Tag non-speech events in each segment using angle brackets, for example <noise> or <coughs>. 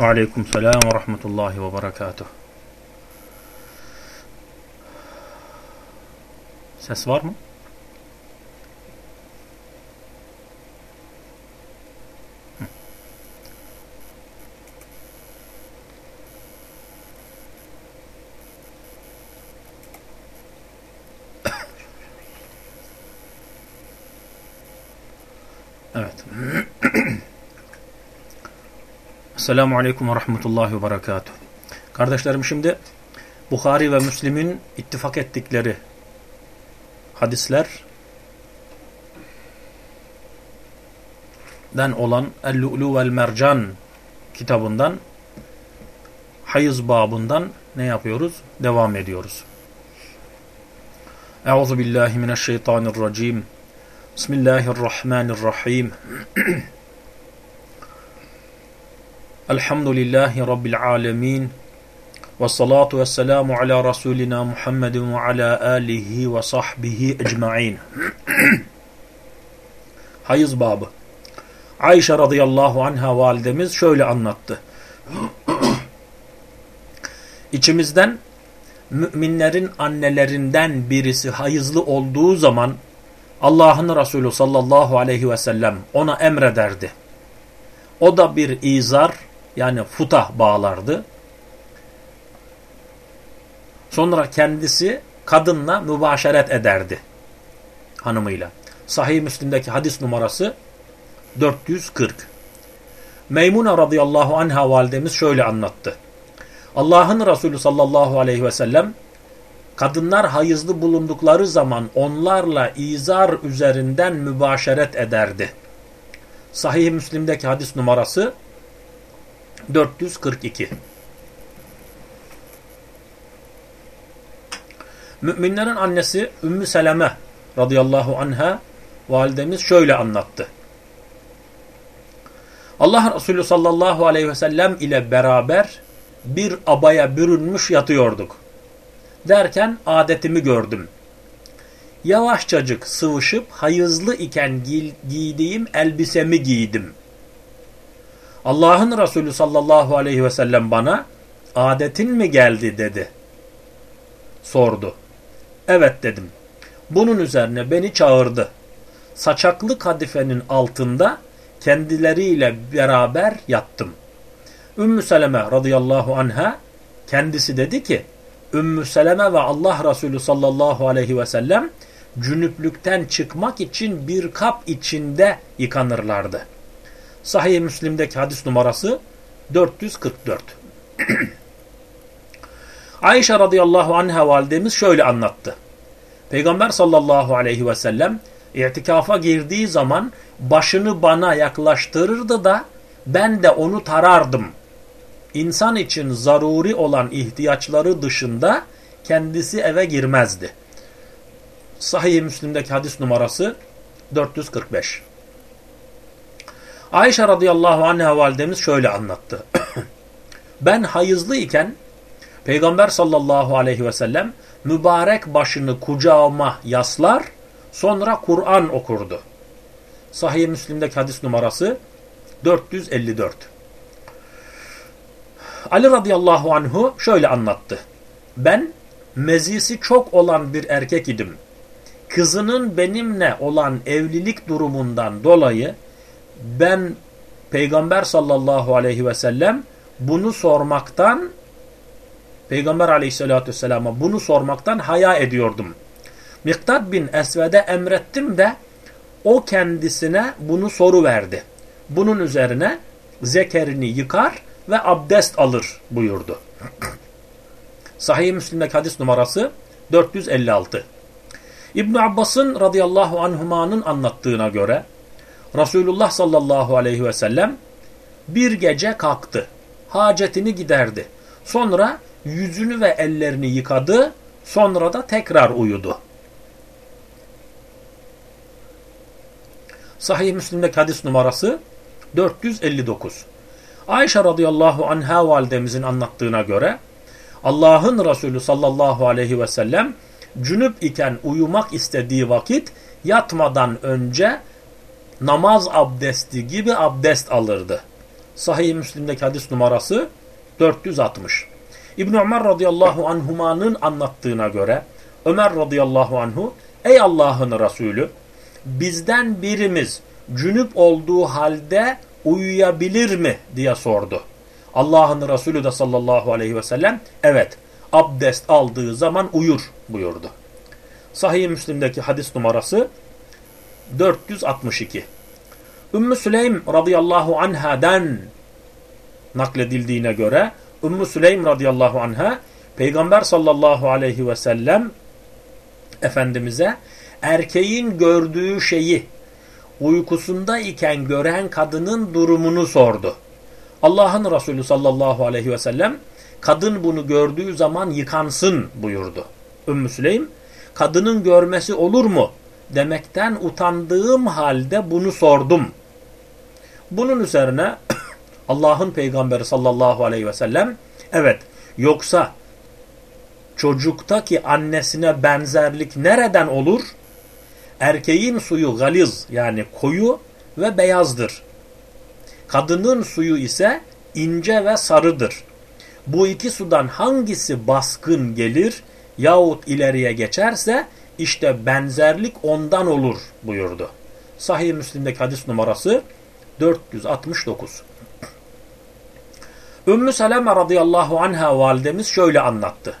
Ve aleyküm selam ve rahmetullahi ve berekatuh. Ses var mı? Evet. Selamun Aleyküm ve Rahmetullahi ve Berekatuhu. Kardeşlerim şimdi Bukhari ve Müslim'in ittifak ettikleri hadisler den olan El-Lu'lu vel Mercan kitabından hayız babından ne yapıyoruz? Devam ediyoruz. Euzu billahi mineşşeytanirracim. Bismillahirrahmanirrahim. <clears throat> Elhamdülillahi Rabbil alemin. Ve salatu ve selamu ala Resulina Muhammedin ve ala alihi ve sahbihi ecma'in. <clears throat> Hayız babı. Ayşe radıyallahu anha validemiz şöyle anlattı. <clears throat> İçimizden müminlerin annelerinden birisi hayızlı olduğu zaman Allah'ın Resulü sallallahu aleyhi ve sellem ona emrederdi. O da bir izar yani futah bağlardı. Sonra kendisi kadınla mübaşeret ederdi hanımıyla. Sahih Müslim'deki hadis numarası 440. Meymune radıyallahu anha validemiz şöyle anlattı. Allah'ın Resulü sallallahu aleyhi ve sellem kadınlar hayızlı bulundukları zaman onlarla izar üzerinden mübaşeret ederdi. Sahih Müslim'deki hadis numarası 442. Müminlerin annesi Ümmü Seleme radıyallahu anha validemiz şöyle anlattı. Allah Resulü sallallahu aleyhi ve sellem ile beraber bir abaya bürünmüş yatıyorduk. Derken adetimi gördüm. Yavaşçacık sıvışıp hayızlı iken gi giydiğim elbisemi giydim. Allah'ın Resulü sallallahu aleyhi ve sellem bana adetin mi geldi dedi. Sordu. Evet dedim. Bunun üzerine beni çağırdı. Saçaklı kadifenin altında kendileriyle beraber yattım. Ümmü Seleme radıyallahu anha kendisi dedi ki Ümmü Seleme ve Allah Resulü sallallahu aleyhi ve sellem cünüplükten çıkmak için bir kap içinde yıkanırlardı. Sahih-i Müslim'deki hadis numarası 444. <clears throat> Ayşe radıyallahu anha validemiz şöyle anlattı. Peygamber sallallahu aleyhi ve sellem itikafa girdiği zaman başını bana yaklaştırırdı da ben de onu tarardım. İnsan için zaruri olan ihtiyaçları dışında kendisi eve girmezdi. Sahih-i Müslim'deki hadis numarası 445. Ayşe radıyallahu anha validemiz şöyle anlattı. <clears throat> ben hayızlı iken Peygamber sallallahu aleyhi ve sellem mübarek başını kucağıma yaslar sonra Kur'an okurdu. Sahih Müslim'deki hadis numarası 454. Ali radıyallahu anhu şöyle anlattı. Ben mezisi çok olan bir erkek idim. Kızının benimle olan evlilik durumundan dolayı ben Peygamber sallallahu aleyhi ve sellem bunu sormaktan Peygamber aleyhissalatü vesselama bunu sormaktan haya ediyordum. Miktad bin Esved'e emrettim de o kendisine bunu soru verdi. Bunun üzerine zekerini yıkar ve abdest alır buyurdu. <clears throat> Sahih Müslim'deki hadis numarası 456. İbn Abbas'ın radıyallahu anhumanın anlattığına göre Resulullah sallallahu aleyhi ve sellem bir gece kalktı. Hacetini giderdi. Sonra yüzünü ve ellerini yıkadı. Sonra da tekrar uyudu. Sahih Müslim'deki hadis numarası 459. Ayşe radıyallahu anha validemizin anlattığına göre Allah'ın Resulü sallallahu aleyhi ve sellem cünüp iken uyumak istediği vakit yatmadan önce namaz abdesti gibi abdest alırdı. Sahih Müslim'deki hadis numarası 460. İbn Ömer radıyallahu anhumanın anlattığına göre Ömer radıyallahu anhu ey Allah'ın Resulü bizden birimiz cünüp olduğu halde uyuyabilir mi diye sordu. Allah'ın Resulü de sallallahu aleyhi ve sellem evet abdest aldığı zaman uyur buyurdu. Sahih Müslim'deki hadis numarası 462. Ümmü Süleym radıyallahu anhadan nakledildiğine göre Ümmü Süleym radıyallahu anha Peygamber sallallahu aleyhi ve sellem Efendimiz'e erkeğin gördüğü şeyi uykusunda iken gören kadının durumunu sordu. Allah'ın Resulü sallallahu aleyhi ve sellem kadın bunu gördüğü zaman yıkansın buyurdu. Ümmü Süleym kadının görmesi olur mu demekten utandığım halde bunu sordum. Bunun üzerine <coughs> Allah'ın peygamberi sallallahu aleyhi ve sellem evet yoksa çocuktaki annesine benzerlik nereden olur? Erkeğin suyu galiz yani koyu ve beyazdır. Kadının suyu ise ince ve sarıdır. Bu iki sudan hangisi baskın gelir yahut ileriye geçerse işte benzerlik ondan olur buyurdu. Sahih Müslim'deki hadis numarası 469. Ümmü Seleme radıyallahu anha validemiz şöyle anlattı.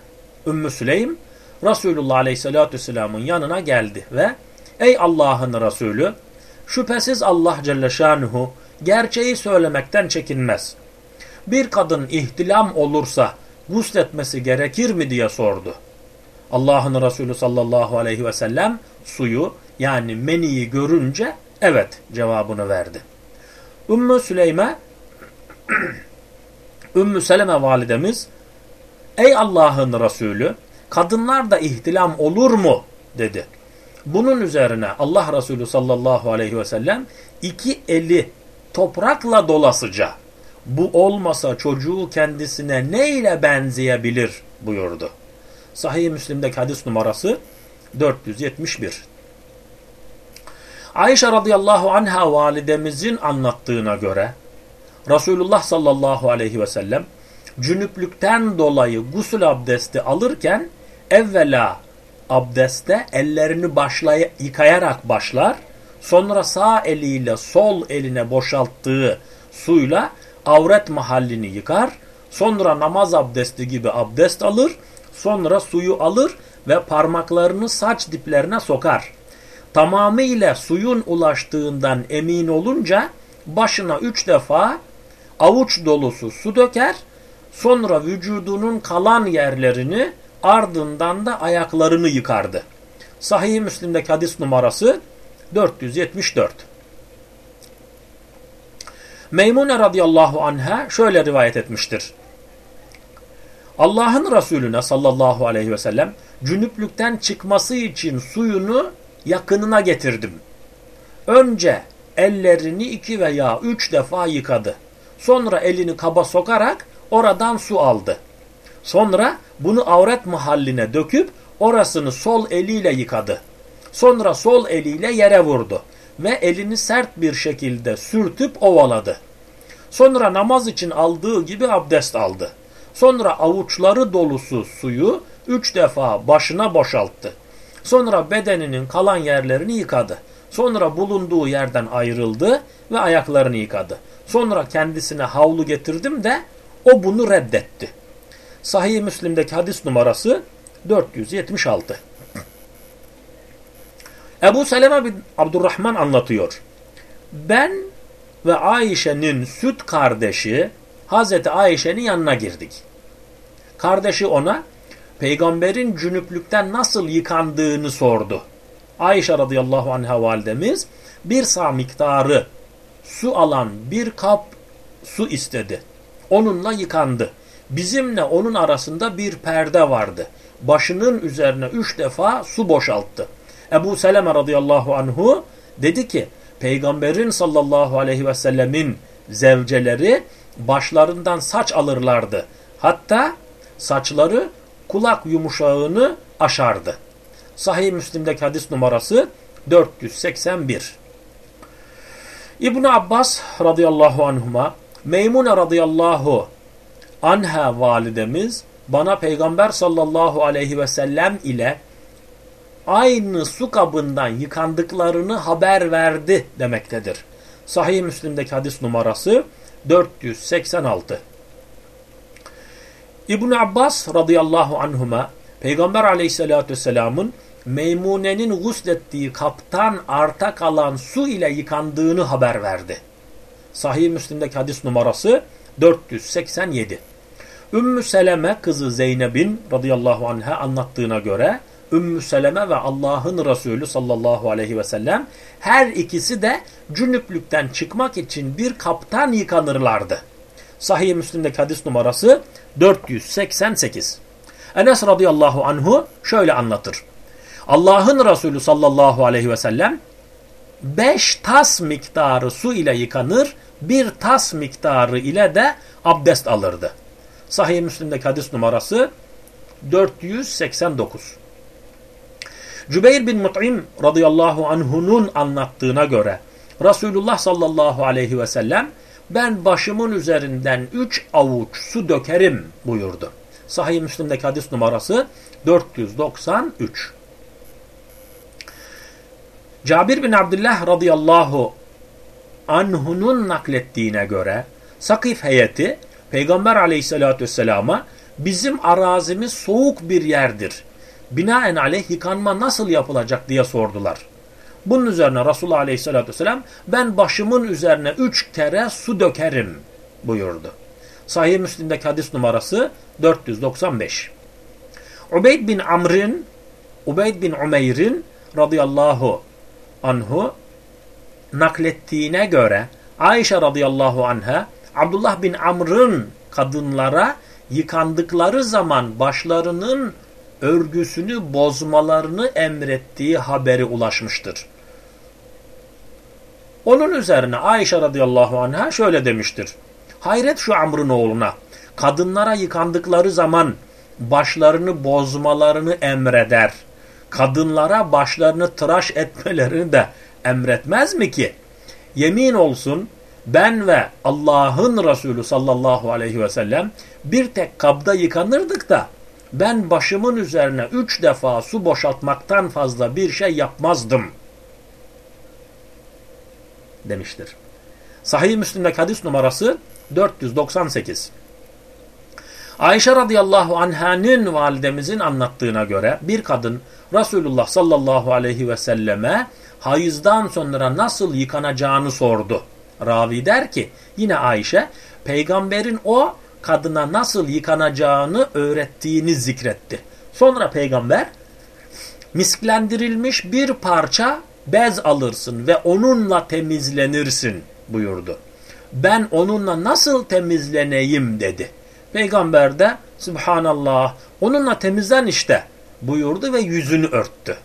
Ümmü Süleym Resulullah aleyhissalatü vesselamın yanına geldi ve ey Allah'ın Resulü şüphesiz Allah Celle Şanuhu gerçeği söylemekten çekinmez. Bir kadın ihtilam olursa gusletmesi gerekir mi diye sordu. Allah'ın Resulü sallallahu aleyhi ve sellem suyu yani meniyi görünce evet cevabını verdi. Ümmü Süleyme <clears throat> Ümmü Seleme validemiz Ey Allah'ın Resulü kadınlar da ihtilam olur mu? dedi. Bunun üzerine Allah Resulü sallallahu aleyhi ve sellem iki eli toprakla dolasıca bu olmasa çocuğu kendisine ne ile benzeyebilir buyurdu. Sahih Müslim'deki hadis numarası 471. Ayşe radıyallahu anha validemizin anlattığına göre Resulullah sallallahu aleyhi ve sellem cünüplükten dolayı gusül abdesti alırken evvela abdeste ellerini başlay yıkayarak başlar. Sonra sağ eliyle sol eline boşalttığı suyla avret mahallini yıkar. Sonra namaz abdesti gibi abdest alır. Sonra suyu alır ve parmaklarını saç diplerine sokar. Tamamıyla suyun ulaştığından emin olunca başına üç defa avuç dolusu su döker. Sonra vücudunun kalan yerlerini ardından da ayaklarını yıkardı. Sahih Müslim'deki hadis numarası 474. Meymune radıyallahu anha şöyle rivayet etmiştir. Allah'ın Resulüne sallallahu aleyhi ve sellem cünüplükten çıkması için suyunu yakınına getirdim. Önce ellerini iki veya üç defa yıkadı. Sonra elini kaba sokarak oradan su aldı. Sonra bunu avret mahalline döküp orasını sol eliyle yıkadı. Sonra sol eliyle yere vurdu ve elini sert bir şekilde sürtüp ovaladı. Sonra namaz için aldığı gibi abdest aldı. Sonra avuçları dolusu suyu üç defa başına boşalttı. Sonra bedeninin kalan yerlerini yıkadı. Sonra bulunduğu yerden ayrıldı ve ayaklarını yıkadı. Sonra kendisine havlu getirdim de o bunu reddetti. Sahih Müslim'deki hadis numarası 476. Ebu Seleme bin Abdurrahman anlatıyor. Ben ve Ayşe'nin süt kardeşi Hazreti Ayşe'nin yanına girdik. Kardeşi ona peygamberin cünüplükten nasıl yıkandığını sordu. Ayşe radıyallahu anha validemiz bir sağ miktarı su alan bir kap su istedi. Onunla yıkandı. Bizimle onun arasında bir perde vardı. Başının üzerine üç defa su boşalttı. Ebu Seleme radıyallahu anhu dedi ki Peygamberin sallallahu aleyhi ve sellemin zevceleri başlarından saç alırlardı. Hatta saçları kulak yumuşağını aşardı. Sahih Müslim'deki hadis numarası 481. İbn Abbas radıyallahu anhuma Meymune radıyallahu anha validemiz bana Peygamber sallallahu aleyhi ve sellem ile aynı su kabından yıkandıklarını haber verdi demektedir. Sahih Müslim'deki hadis numarası 486. İbn Abbas radıyallahu anhuma Peygamber aleyhissalatü vesselamın Meymune'nin guslettiği kaptan arta kalan su ile yıkandığını haber verdi. Sahih Müslim'deki hadis numarası 487. Ümmü Seleme kızı Zeynep'in radıyallahu anh'a anlattığına göre Ümmü Seleme ve Allah'ın Resulü sallallahu aleyhi ve sellem her ikisi de cünüplükten çıkmak için bir kaptan yıkanırlardı. Sahih Müslim'deki hadis numarası 488. Enes radıyallahu anhu şöyle anlatır. Allah'ın Resulü sallallahu aleyhi ve sellem beş tas miktarı su ile yıkanır, bir tas miktarı ile de abdest alırdı. Sahih Müslim'deki hadis numarası 489. Cübeyr bin Mut'im radıyallahu anhunun anlattığına göre Resulullah sallallahu aleyhi ve sellem ben başımın üzerinden üç avuç su dökerim buyurdu. Sahih Müslim'deki hadis numarası 493. Cabir bin Abdullah radıyallahu anhunun naklettiğine göre Sakif heyeti Peygamber aleyhissalatü vesselama bizim arazimiz soğuk bir yerdir. Binaen aleyh yıkanma nasıl yapılacak diye sordular. Bunun üzerine Resulullah aleyhissalatü vesselam ben başımın üzerine üç kere su dökerim buyurdu. Sahih Müslim'deki hadis numarası 495. Ubeyd bin Amr'in Ubeyd bin Umeyr'in radıyallahu anhu naklettiğine göre Ayşe radıyallahu anha Abdullah bin Amr'ın kadınlara yıkandıkları zaman başlarının örgüsünü bozmalarını emrettiği haberi ulaşmıştır. Onun üzerine Ayşe radıyallahu anha şöyle demiştir. Hayret şu Amr'ın oğluna. Kadınlara yıkandıkları zaman başlarını bozmalarını emreder. Kadınlara başlarını tıraş etmelerini de emretmez mi ki? Yemin olsun ben ve Allah'ın Resulü sallallahu aleyhi ve sellem bir tek kabda yıkanırdık da ben başımın üzerine üç defa su boşaltmaktan fazla bir şey yapmazdım demiştir. Sahih Müslim'deki hadis numarası 498. Ayşe radıyallahu anh'ın validemizin anlattığına göre bir kadın Resulullah sallallahu aleyhi ve selleme hayızdan sonra nasıl yıkanacağını sordu. Ravi der ki yine Ayşe peygamberin o kadına nasıl yıkanacağını öğrettiğini zikretti. Sonra peygamber misklendirilmiş bir parça bez alırsın ve onunla temizlenirsin buyurdu. Ben onunla nasıl temizleneyim dedi. Peygamber de Subhanallah onunla temizlen işte buyurdu ve yüzünü örttü.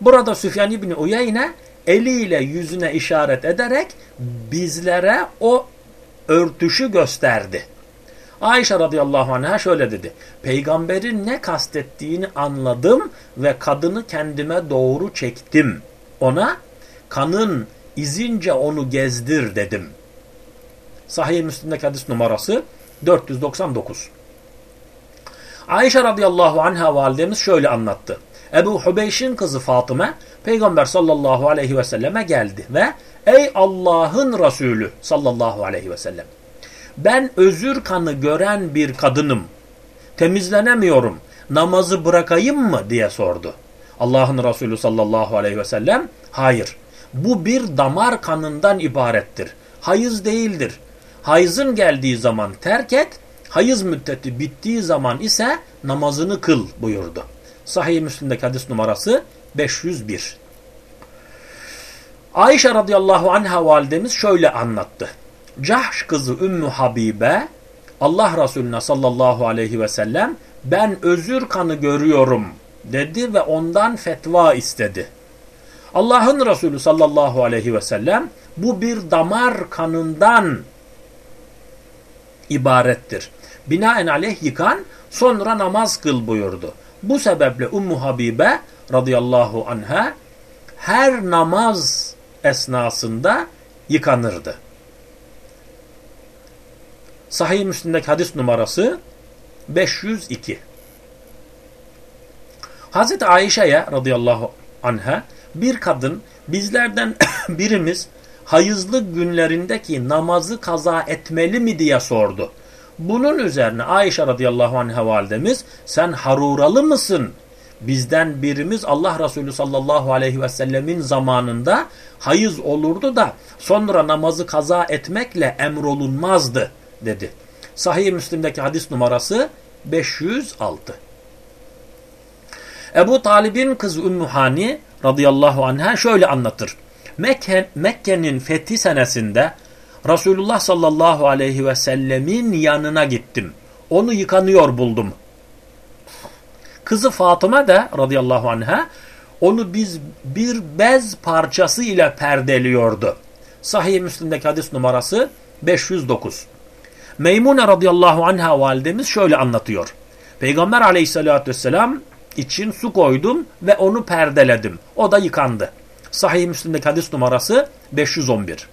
Burada Süfyan İbni Uyeyne eliyle yüzüne işaret ederek bizlere o örtüşü gösterdi. Ayşe radıyallahu anh'a şöyle dedi. Peygamberin ne kastettiğini anladım ve kadını kendime doğru çektim. Ona kanın izince onu gezdir dedim. Sahih Müslim'deki hadis numarası 499. Ayşe radıyallahu anha validemiz şöyle anlattı. Ebu Hubeyş'in kızı Fatıma Peygamber sallallahu aleyhi ve selleme geldi ve ey Allah'ın Resulü sallallahu aleyhi ve sellem ben özür kanı gören bir kadınım temizlenemiyorum namazı bırakayım mı diye sordu. Allah'ın Resulü sallallahu aleyhi ve sellem hayır bu bir damar kanından ibarettir. Hayız değildir. Hayızın geldiği zaman terk et, hayız müddeti bittiği zaman ise namazını kıl buyurdu. Sahih Müslim'deki hadis numarası 501. Ayşe radıyallahu anha validemiz şöyle anlattı. Cahş kızı Ümmü Habibe Allah Resulüne sallallahu aleyhi ve sellem ben özür kanı görüyorum dedi ve ondan fetva istedi. Allah'ın Resulü sallallahu aleyhi ve sellem bu bir damar kanından ibarettir. Binaenaleyh yıkan sonra namaz kıl buyurdu. Bu sebeple Ummu Habibe radıyallahu anha her namaz esnasında yıkanırdı. Sahih Müslim'deki hadis numarası 502. Hazreti Ayşe'ye radıyallahu anha bir kadın bizlerden <coughs> birimiz hayızlı günlerindeki namazı kaza etmeli mi diye sordu. Bunun üzerine Ayşe radıyallahu anha validemiz sen haruralı mısın? Bizden birimiz Allah Resulü sallallahu aleyhi ve sellemin zamanında hayız olurdu da sonra namazı kaza etmekle emrolunmazdı dedi. Sahih Müslim'deki hadis numarası 506. Ebu Talib'in kızı Ümmü Hani radıyallahu anha şöyle anlatır. Mekke, Mekke'nin fethi senesinde Resulullah sallallahu aleyhi ve sellemin yanına gittim. Onu yıkanıyor buldum. Kızı Fatıma da radıyallahu anha onu biz bir bez parçası ile perdeliyordu. Sahih Müslim'deki hadis numarası 509. Meymune radıyallahu anha validemiz şöyle anlatıyor. Peygamber aleyhissalatü vesselam için su koydum ve onu perdeledim. O da yıkandı. Sahih Müslim'deki hadis numarası 511.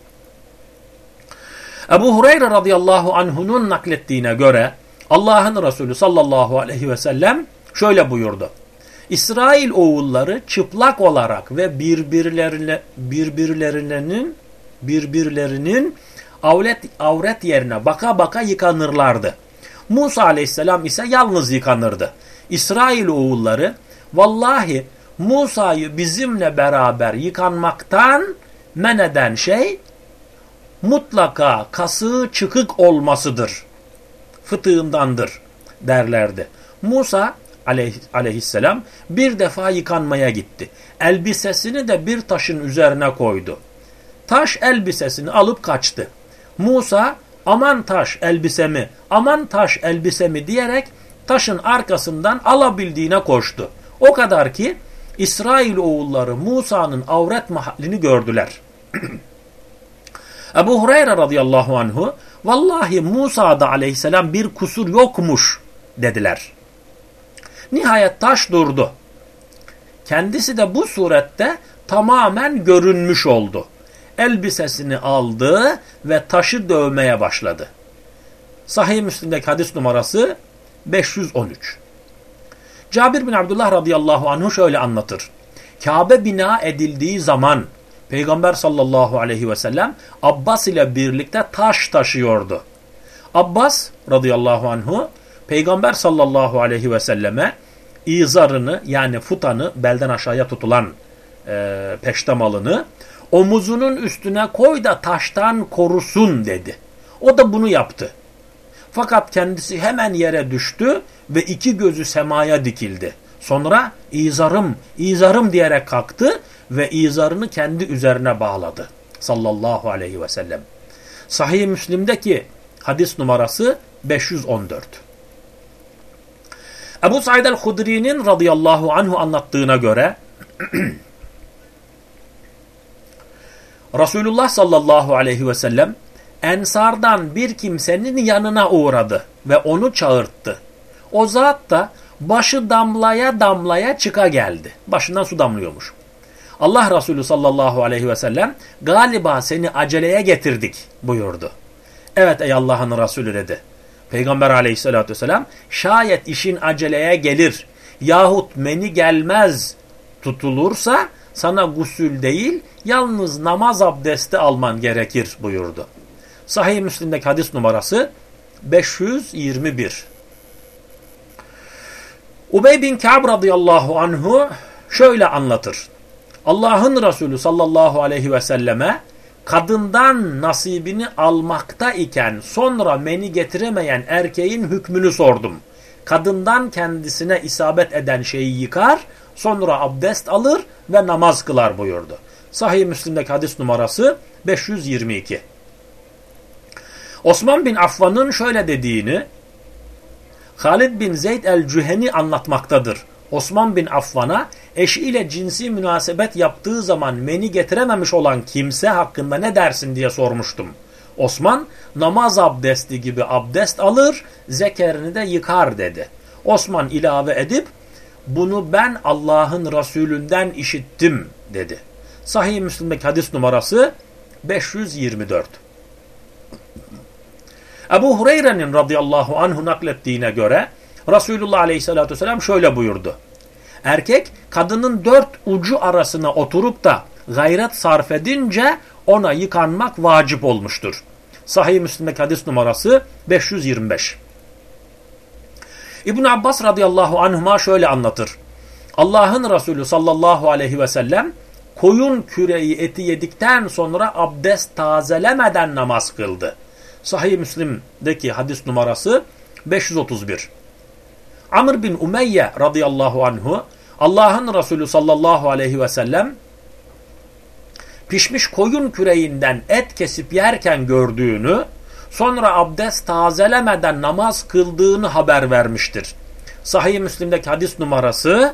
Ebu Hureyre radıyallahu anhunun naklettiğine göre Allah'ın Resulü sallallahu aleyhi ve sellem şöyle buyurdu. İsrail oğulları çıplak olarak ve birbirlerine birbirlerinin birbirlerinin avret, avret yerine baka baka yıkanırlardı. Musa aleyhisselam ise yalnız yıkanırdı. İsrail oğulları vallahi Musa'yı bizimle beraber yıkanmaktan men eden şey mutlaka kasığı çıkık olmasıdır. Fıtığındandır derlerdi. Musa aleyhisselam bir defa yıkanmaya gitti. Elbisesini de bir taşın üzerine koydu. Taş elbisesini alıp kaçtı. Musa aman taş elbisemi, aman taş elbisemi diyerek taşın arkasından alabildiğine koştu. O kadar ki İsrail oğulları Musa'nın avret mahallini gördüler. <clears throat> Ebu Hureyre radıyallahu anhu vallahi Musa'da aleyhisselam bir kusur yokmuş dediler. Nihayet taş durdu. Kendisi de bu surette tamamen görünmüş oldu. Elbisesini aldı ve taşı dövmeye başladı. Sahih Müslim'deki hadis numarası 513. Cabir bin Abdullah radıyallahu anhu şöyle anlatır. Kabe bina edildiği zaman Peygamber sallallahu aleyhi ve sellem Abbas ile birlikte taş taşıyordu. Abbas radıyallahu anhu Peygamber sallallahu aleyhi ve selleme izarını yani futanı belden aşağıya tutulan e, peştemalını omuzunun üstüne koy da taştan korusun dedi. O da bunu yaptı. Fakat kendisi hemen yere düştü ve iki gözü semaya dikildi. Sonra izarım, izarım diyerek kalktı ve izarını kendi üzerine bağladı. Sallallahu aleyhi ve sellem. Sahih Müslim'deki hadis numarası 514. Ebu Said el-Hudri'nin radıyallahu anhu anlattığına göre <clears throat> Resulullah sallallahu aleyhi ve sellem Ensardan bir kimsenin yanına uğradı ve onu çağırttı. O zat da başı damlaya damlaya çıka geldi. Başından su damlıyormuş. Allah Resulü sallallahu aleyhi ve sellem galiba seni aceleye getirdik buyurdu. Evet ey Allah'ın Resulü dedi. Peygamber aleyhissalatü vesselam şayet işin aceleye gelir yahut meni gelmez tutulursa sana gusül değil yalnız namaz abdesti alman gerekir buyurdu. Sahih Müslim'deki hadis numarası 521. Ubey bin Ka'b radıyallahu anhu şöyle anlatır. Allah'ın Resulü sallallahu aleyhi ve selleme kadından nasibini almakta iken sonra meni getiremeyen erkeğin hükmünü sordum. Kadından kendisine isabet eden şeyi yıkar, sonra abdest alır ve namaz kılar buyurdu. Sahih Müslim'deki hadis numarası 522. Osman bin Affan'ın şöyle dediğini Halid bin Zeyd el-Cüheni anlatmaktadır. Osman bin Affan'a eşiyle cinsi münasebet yaptığı zaman meni getirememiş olan kimse hakkında ne dersin diye sormuştum. Osman namaz abdesti gibi abdest alır, zekerini de yıkar dedi. Osman ilave edip bunu ben Allah'ın Resulünden işittim dedi. Sahih Müslim'deki hadis numarası 524. Ebu Hureyre'nin radıyallahu anhu naklettiğine göre Resulullah aleyhissalatü vesselam şöyle buyurdu. Erkek kadının dört ucu arasına oturup da gayret sarf edince ona yıkanmak vacip olmuştur. Sahih Müslim'deki hadis numarası 525. İbn Abbas radıyallahu anhuma şöyle anlatır. Allah'ın Resulü sallallahu aleyhi ve sellem koyun küreği eti yedikten sonra abdest tazelemeden namaz kıldı. Sahih Müslim'deki hadis numarası 531. Amr bin Umeyye radıyallahu anhu Allah'ın Resulü sallallahu aleyhi ve sellem pişmiş koyun küreğinden et kesip yerken gördüğünü sonra abdest tazelemeden namaz kıldığını haber vermiştir. Sahih Müslim'deki hadis numarası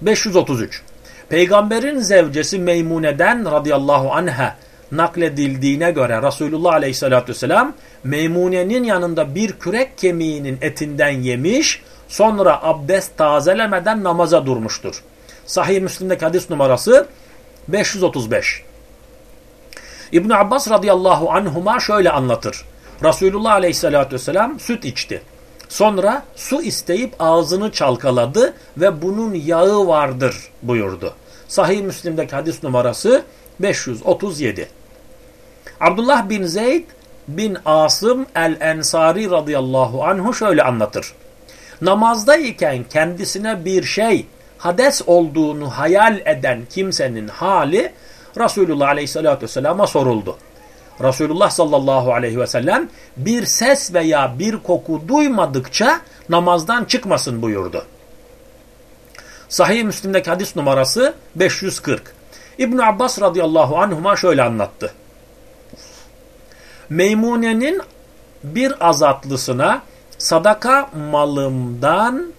533. Peygamberin zevcesi Meymune'den radıyallahu anha nakledildiğine göre Resulullah aleyhissalatü vesselam Meymune'nin yanında bir kürek kemiğinin etinden yemiş sonra abdest tazelemeden namaza durmuştur. Sahih Müslim'deki hadis numarası 535. İbn Abbas radıyallahu anhuma şöyle anlatır. Resulullah aleyhissalatü vesselam süt içti. Sonra su isteyip ağzını çalkaladı ve bunun yağı vardır buyurdu. Sahih Müslim'deki hadis numarası 537. Abdullah bin Zeyd bin Asım el-Ensari radıyallahu anhu şöyle anlatır. Namazdayken kendisine bir şey hades olduğunu hayal eden kimsenin hali Resulullah aleyhissalatü vesselama soruldu. Resulullah sallallahu aleyhi ve sellem bir ses veya bir koku duymadıkça namazdan çıkmasın buyurdu. Sahih Müslim'deki hadis numarası 540. İbn Abbas radıyallahu anhuma şöyle anlattı. Meymune'nin bir azatlısına sadaka malımdan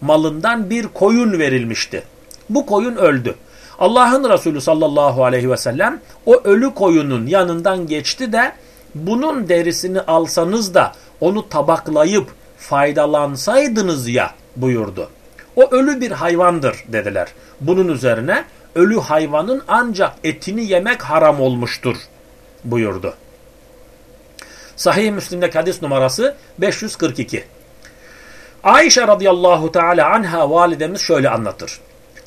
malından bir koyun verilmişti. Bu koyun öldü. Allah'ın Resulü sallallahu aleyhi ve sellem o ölü koyunun yanından geçti de bunun derisini alsanız da onu tabaklayıp faydalansaydınız ya buyurdu. O ölü bir hayvandır dediler. Bunun üzerine ölü hayvanın ancak etini yemek haram olmuştur buyurdu. Sahih Müslim'deki hadis numarası 542. Ayşe radıyallahu teala anha validemiz şöyle anlatır.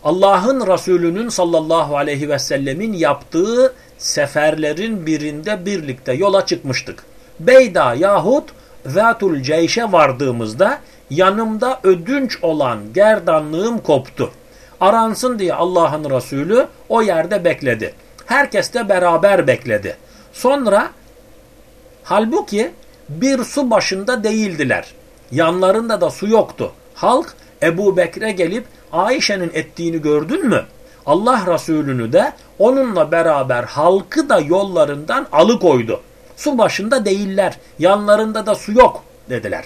Allah'ın Resulü'nün sallallahu aleyhi ve sellemin yaptığı seferlerin birinde birlikte yola çıkmıştık. Beyda yahut Zatul Ceyş'e vardığımızda yanımda ödünç olan gerdanlığım koptu. Aransın diye Allah'ın Resulü o yerde bekledi. Herkes de beraber bekledi. Sonra halbuki bir su başında değildiler. Yanlarında da su yoktu. Halk Ebu Bekre gelip Ayşe'nin ettiğini gördün mü? Allah Resulü'nü de onunla beraber halkı da yollarından alıkoydu. Su başında değiller, yanlarında da su yok dediler.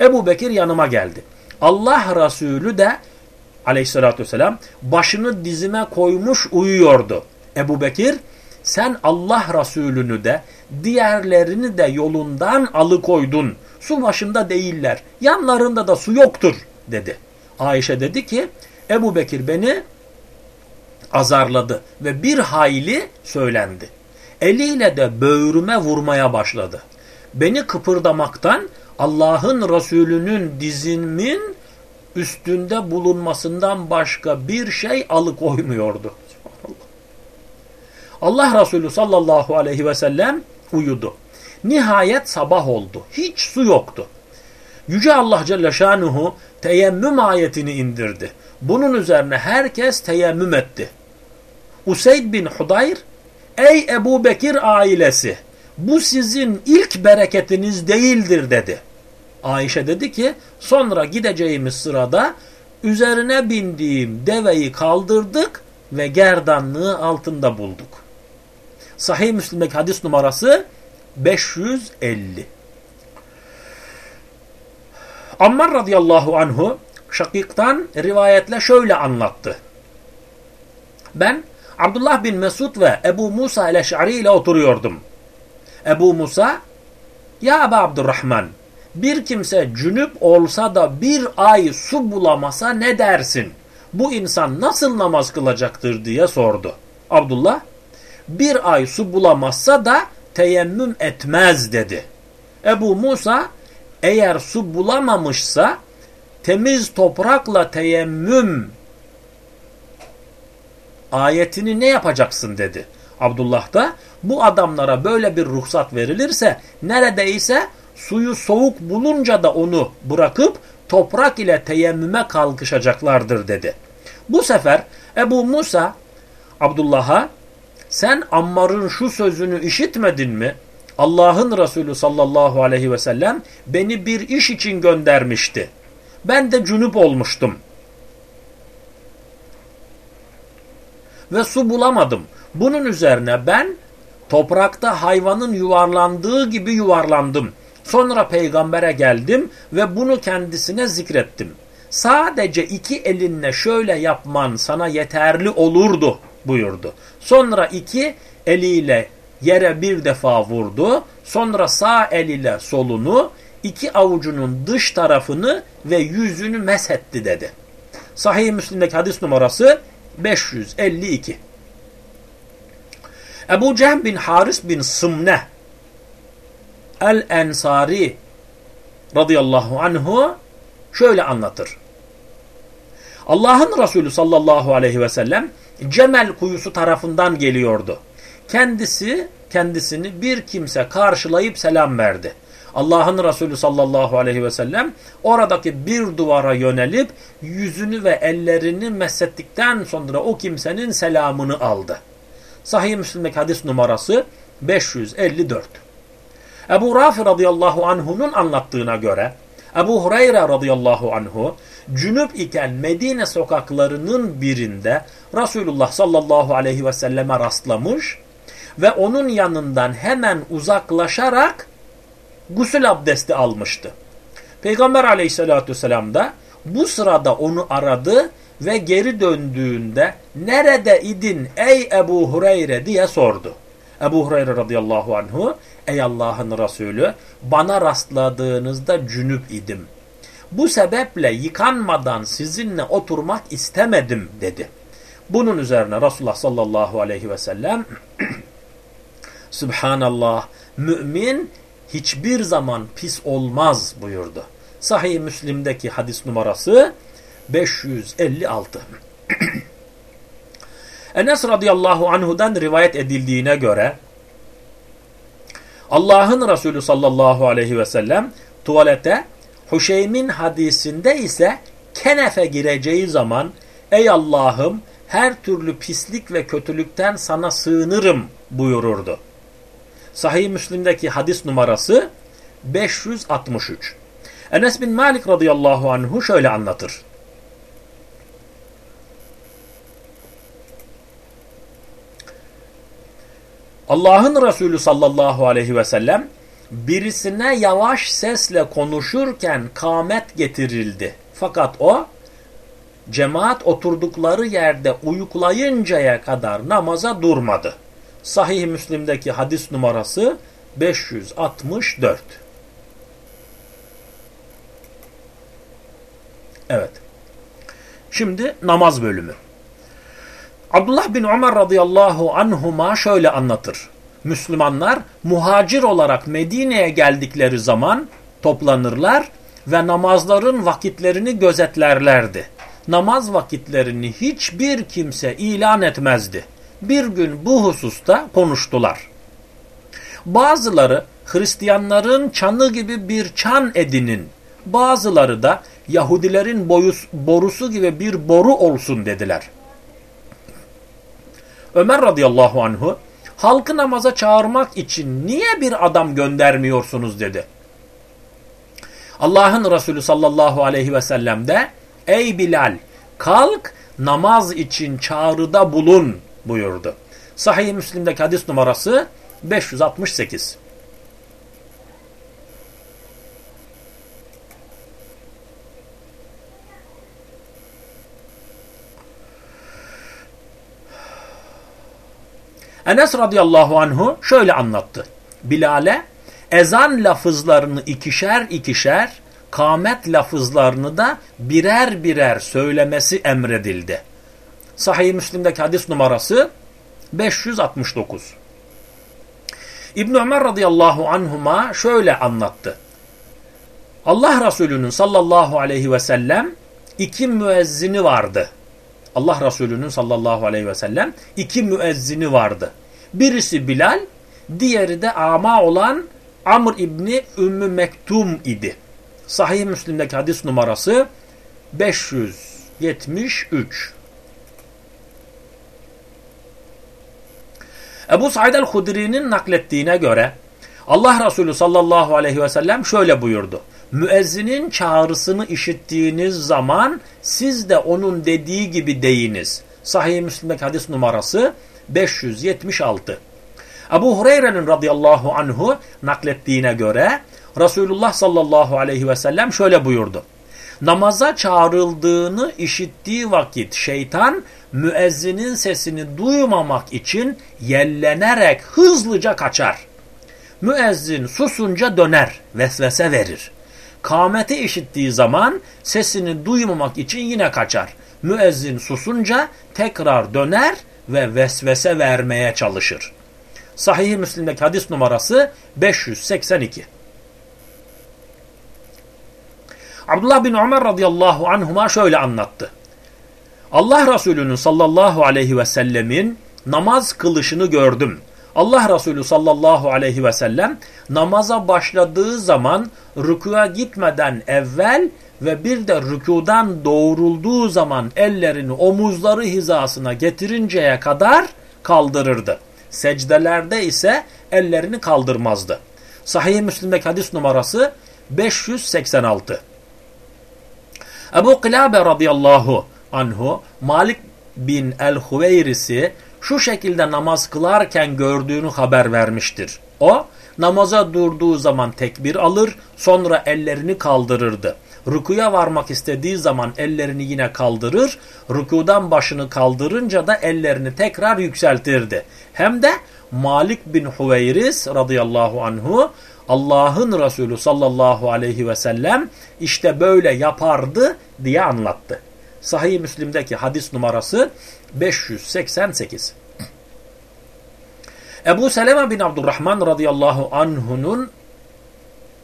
Ebu Bekir yanıma geldi. Allah Resulü de aleyhissalatü vesselam başını dizime koymuş uyuyordu. Ebu Bekir sen Allah Resulü'nü de diğerlerini de yolundan alıkoydun. Su başında değiller. Yanlarında da su yoktur dedi. Ayşe dedi ki Ebu Bekir beni azarladı ve bir hayli söylendi. Eliyle de böğrüme vurmaya başladı. Beni kıpırdamaktan Allah'ın Resulü'nün dizimin üstünde bulunmasından başka bir şey alıkoymuyordu. Allah Resulü sallallahu aleyhi ve sellem uyudu. Nihayet sabah oldu. Hiç su yoktu. Yüce Allah Celle Şanuhu teyemmüm ayetini indirdi. Bunun üzerine herkes teyemmüm etti. Useyd bin Hudayr, ey Ebu Bekir ailesi bu sizin ilk bereketiniz değildir dedi. Ayşe dedi ki sonra gideceğimiz sırada üzerine bindiğim deveyi kaldırdık ve gerdanlığı altında bulduk. Sahih Müslim'deki hadis numarası 550. Ammar radıyallahu anhu Şakik'tan rivayetle şöyle anlattı. Ben Abdullah bin Mesud ve Ebu Musa el-Eş'ari ile oturuyordum. Ebu Musa, Ya Ebu Abdurrahman, bir kimse cünüp olsa da bir ay su bulamasa ne dersin? Bu insan nasıl namaz kılacaktır diye sordu. Abdullah, bir ay su bulamazsa da teyemmüm etmez dedi. Ebu Musa eğer su bulamamışsa temiz toprakla teyemmüm ayetini ne yapacaksın dedi. Abdullah da bu adamlara böyle bir ruhsat verilirse neredeyse suyu soğuk bulunca da onu bırakıp toprak ile teyemmüme kalkışacaklardır dedi. Bu sefer Ebu Musa Abdullah'a sen Ammar'ın şu sözünü işitmedin mi? Allah'ın Resulü sallallahu aleyhi ve sellem beni bir iş için göndermişti. Ben de cünüp olmuştum. Ve su bulamadım. Bunun üzerine ben toprakta hayvanın yuvarlandığı gibi yuvarlandım. Sonra peygambere geldim ve bunu kendisine zikrettim. Sadece iki elinle şöyle yapman sana yeterli olurdu buyurdu. Sonra iki eliyle yere bir defa vurdu. Sonra sağ eliyle solunu, iki avucunun dış tarafını ve yüzünü meshetti dedi. Sahih Müslim'deki hadis numarası 552. Ebu Cehm bin Haris bin Sımne El-Ensari radıyallahu anhu şöyle anlatır. Allah'ın Resulü sallallahu aleyhi ve sellem Cemel kuyusu tarafından geliyordu. Kendisi kendisini bir kimse karşılayıp selam verdi. Allah'ın Resulü sallallahu aleyhi ve sellem oradaki bir duvara yönelip yüzünü ve ellerini meshettikten sonra o kimsenin selamını aldı. Sahih Müslim'deki hadis numarası 554. Ebu Rafi radıyallahu anhu'nun anlattığına göre Ebu Hureyre radıyallahu anhu cünüp iken Medine sokaklarının birinde Resulullah sallallahu aleyhi ve selleme rastlamış ve onun yanından hemen uzaklaşarak gusül abdesti almıştı. Peygamber aleyhissalatü vesselam da bu sırada onu aradı ve geri döndüğünde nerede idin ey Ebu Hureyre diye sordu. Ebu Hureyre radıyallahu anhu ey Allah'ın Resulü bana rastladığınızda cünüp idim. Bu sebeple yıkanmadan sizinle oturmak istemedim dedi. Bunun üzerine Resulullah sallallahu aleyhi ve sellem <clears throat> Subhanallah mümin hiçbir zaman pis olmaz buyurdu. Sahih Müslim'deki hadis numarası 556. <clears throat> Enes radıyallahu anhudan rivayet edildiğine göre Allah'ın Resulü sallallahu aleyhi ve sellem tuvalete Huşeym'in hadisinde ise kenefe gireceği zaman ey Allah'ım her türlü pislik ve kötülükten sana sığınırım buyururdu. Sahih Müslim'deki hadis numarası 563. Enes bin Malik radıyallahu anhu şöyle anlatır. Allah'ın Resulü sallallahu aleyhi ve sellem birisine yavaş sesle konuşurken kâmet getirildi. Fakat o cemaat oturdukları yerde uyuklayıncaya kadar namaza durmadı. Sahih Müslim'deki hadis numarası 564. Evet. Şimdi namaz bölümü. Abdullah bin Ömer radıyallahu anhuma şöyle anlatır. Müslümanlar muhacir olarak Medine'ye geldikleri zaman toplanırlar ve namazların vakitlerini gözetlerlerdi. Namaz vakitlerini hiçbir kimse ilan etmezdi. Bir gün bu hususta konuştular. Bazıları Hristiyanların çanı gibi bir çan edinin, bazıları da Yahudilerin boyus, borusu gibi bir boru olsun dediler. Ömer radıyallahu anhu halkı namaza çağırmak için niye bir adam göndermiyorsunuz dedi. Allah'ın Resulü sallallahu aleyhi ve sellem de ey Bilal kalk namaz için çağrıda bulun buyurdu. Sahih Müslim'deki hadis numarası 568. Enes radıyallahu anhu şöyle anlattı. Bilal'e ezan lafızlarını ikişer ikişer, kamet lafızlarını da birer birer söylemesi emredildi. Sahih Müslim'deki hadis numarası 569 İbn Ömer radıyallahu anhuma şöyle anlattı. Allah Resulü'nün sallallahu aleyhi ve sellem iki müezzini vardı. Allah Resulü'nün sallallahu aleyhi ve sellem iki müezzini vardı. Birisi Bilal, diğeri de ama olan Amr İbni Ümmü Mektum idi. Sahih Müslim'deki hadis numarası 573. Ebu Said el-Hudri'nin naklettiğine göre Allah Resulü sallallahu aleyhi ve sellem şöyle buyurdu. Müezzinin çağrısını işittiğiniz zaman siz de onun dediği gibi deyiniz. Sahih Müslim'deki hadis numarası 576. Ebu Hureyre'nin radıyallahu anhu naklettiğine göre Resulullah sallallahu aleyhi ve sellem şöyle buyurdu. Namaza çağrıldığını işittiği vakit şeytan müezzinin sesini duymamak için yellenerek hızlıca kaçar. Müezzin susunca döner, vesvese verir. Kâmeti işittiği zaman sesini duymamak için yine kaçar. Müezzin susunca tekrar döner ve vesvese vermeye çalışır. Sahih-i Müslim'deki hadis numarası 582. Abdullah bin Ömer radıyallahu anhuma şöyle anlattı. Allah Resulü'nün sallallahu aleyhi ve sellemin namaz kılışını gördüm. Allah Resulü sallallahu aleyhi ve sellem namaza başladığı zaman rükuya gitmeden evvel ve bir de rükudan doğrulduğu zaman ellerini omuzları hizasına getirinceye kadar kaldırırdı. Secdelerde ise ellerini kaldırmazdı. Sahih-i Müslim'deki hadis numarası 586. Ebu Kilabe radıyallahu anhu Malik bin el-Huveyris'i şu şekilde namaz kılarken gördüğünü haber vermiştir. O namaza durduğu zaman tekbir alır sonra ellerini kaldırırdı. Rukuya varmak istediği zaman ellerini yine kaldırır, rukudan başını kaldırınca da ellerini tekrar yükseltirdi. Hem de Malik bin Huveyris radıyallahu anhu Allah'ın Resulü sallallahu aleyhi ve sellem işte böyle yapardı diye anlattı. Sahih Müslim'deki hadis numarası 588. Ebu Seleme bin Abdurrahman radıyallahu anhunun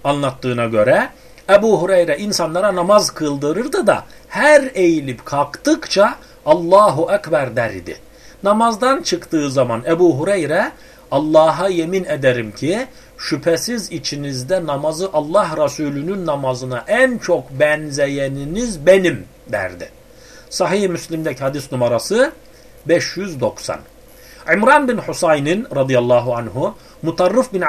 anlattığına göre Ebu Hureyre insanlara namaz kıldırırdı da her eğilip kalktıkça Allahu Ekber derdi. Namazdan çıktığı zaman Ebu Hureyre Allah'a yemin ederim ki şüphesiz içinizde namazı Allah Resulü'nün namazına en çok benzeyeniniz benim derdi. Sahih-i Müslim'deki hadis numarası 590. İmran bin Husayn'in radıyallahu anhu Mutarrif bin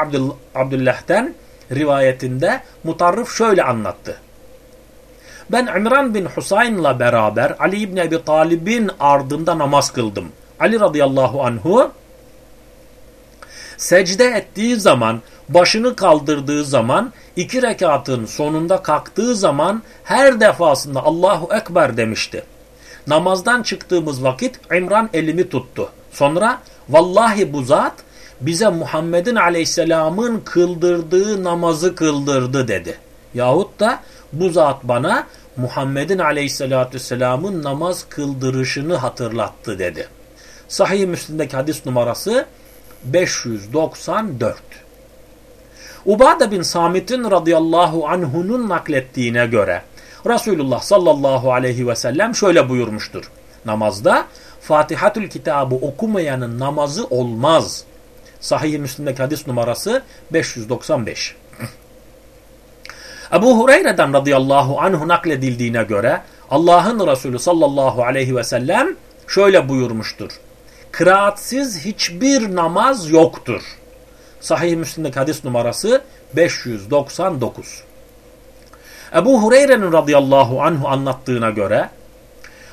Abdullah'ten rivayetinde Mutarrif şöyle anlattı. Ben İmran bin Husayn'la beraber Ali İbni Ebi Talib'in ardında namaz kıldım. Ali radıyallahu anhu secde ettiği zaman, başını kaldırdığı zaman, iki rekatın sonunda kalktığı zaman her defasında Allahu Ekber demişti. Namazdan çıktığımız vakit İmran elimi tuttu. Sonra vallahi bu zat bize Muhammed'in aleyhisselamın kıldırdığı namazı kıldırdı dedi. Yahut da bu zat bana Muhammed'in aleyhisselatü vesselamın namaz kıldırışını hatırlattı dedi. Sahih-i Müslim'deki hadis numarası 594. Ubade bin Samit'in radıyallahu anhunun naklettiğine göre Resulullah sallallahu aleyhi ve sellem şöyle buyurmuştur. Namazda Fatihatül kitabı okumayanın namazı olmaz. Sahih-i Müslim'deki hadis numarası 595. Ebu Hureyre'den radıyallahu anhu nakledildiğine göre Allah'ın Resulü sallallahu aleyhi ve sellem şöyle buyurmuştur. Kıraatsiz hiçbir namaz yoktur. Sahih-i Müslim'deki hadis numarası 599. Ebu Hureyre'nin radıyallahu anhu anlattığına göre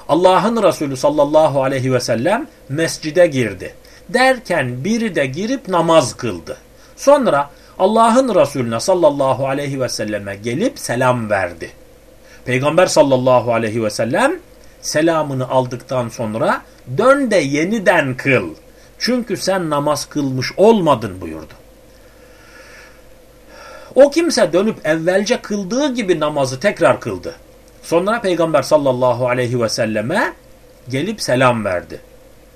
Allah'ın Resulü sallallahu aleyhi ve sellem mescide girdi. Derken biri de girip namaz kıldı. Sonra Allah'ın Resulüne sallallahu aleyhi ve selleme gelip selam verdi. Peygamber sallallahu aleyhi ve sellem selamını aldıktan sonra dön de yeniden kıl. Çünkü sen namaz kılmış olmadın buyurdu. O kimse dönüp evvelce kıldığı gibi namazı tekrar kıldı. Sonra Peygamber sallallahu aleyhi ve selleme gelip selam verdi.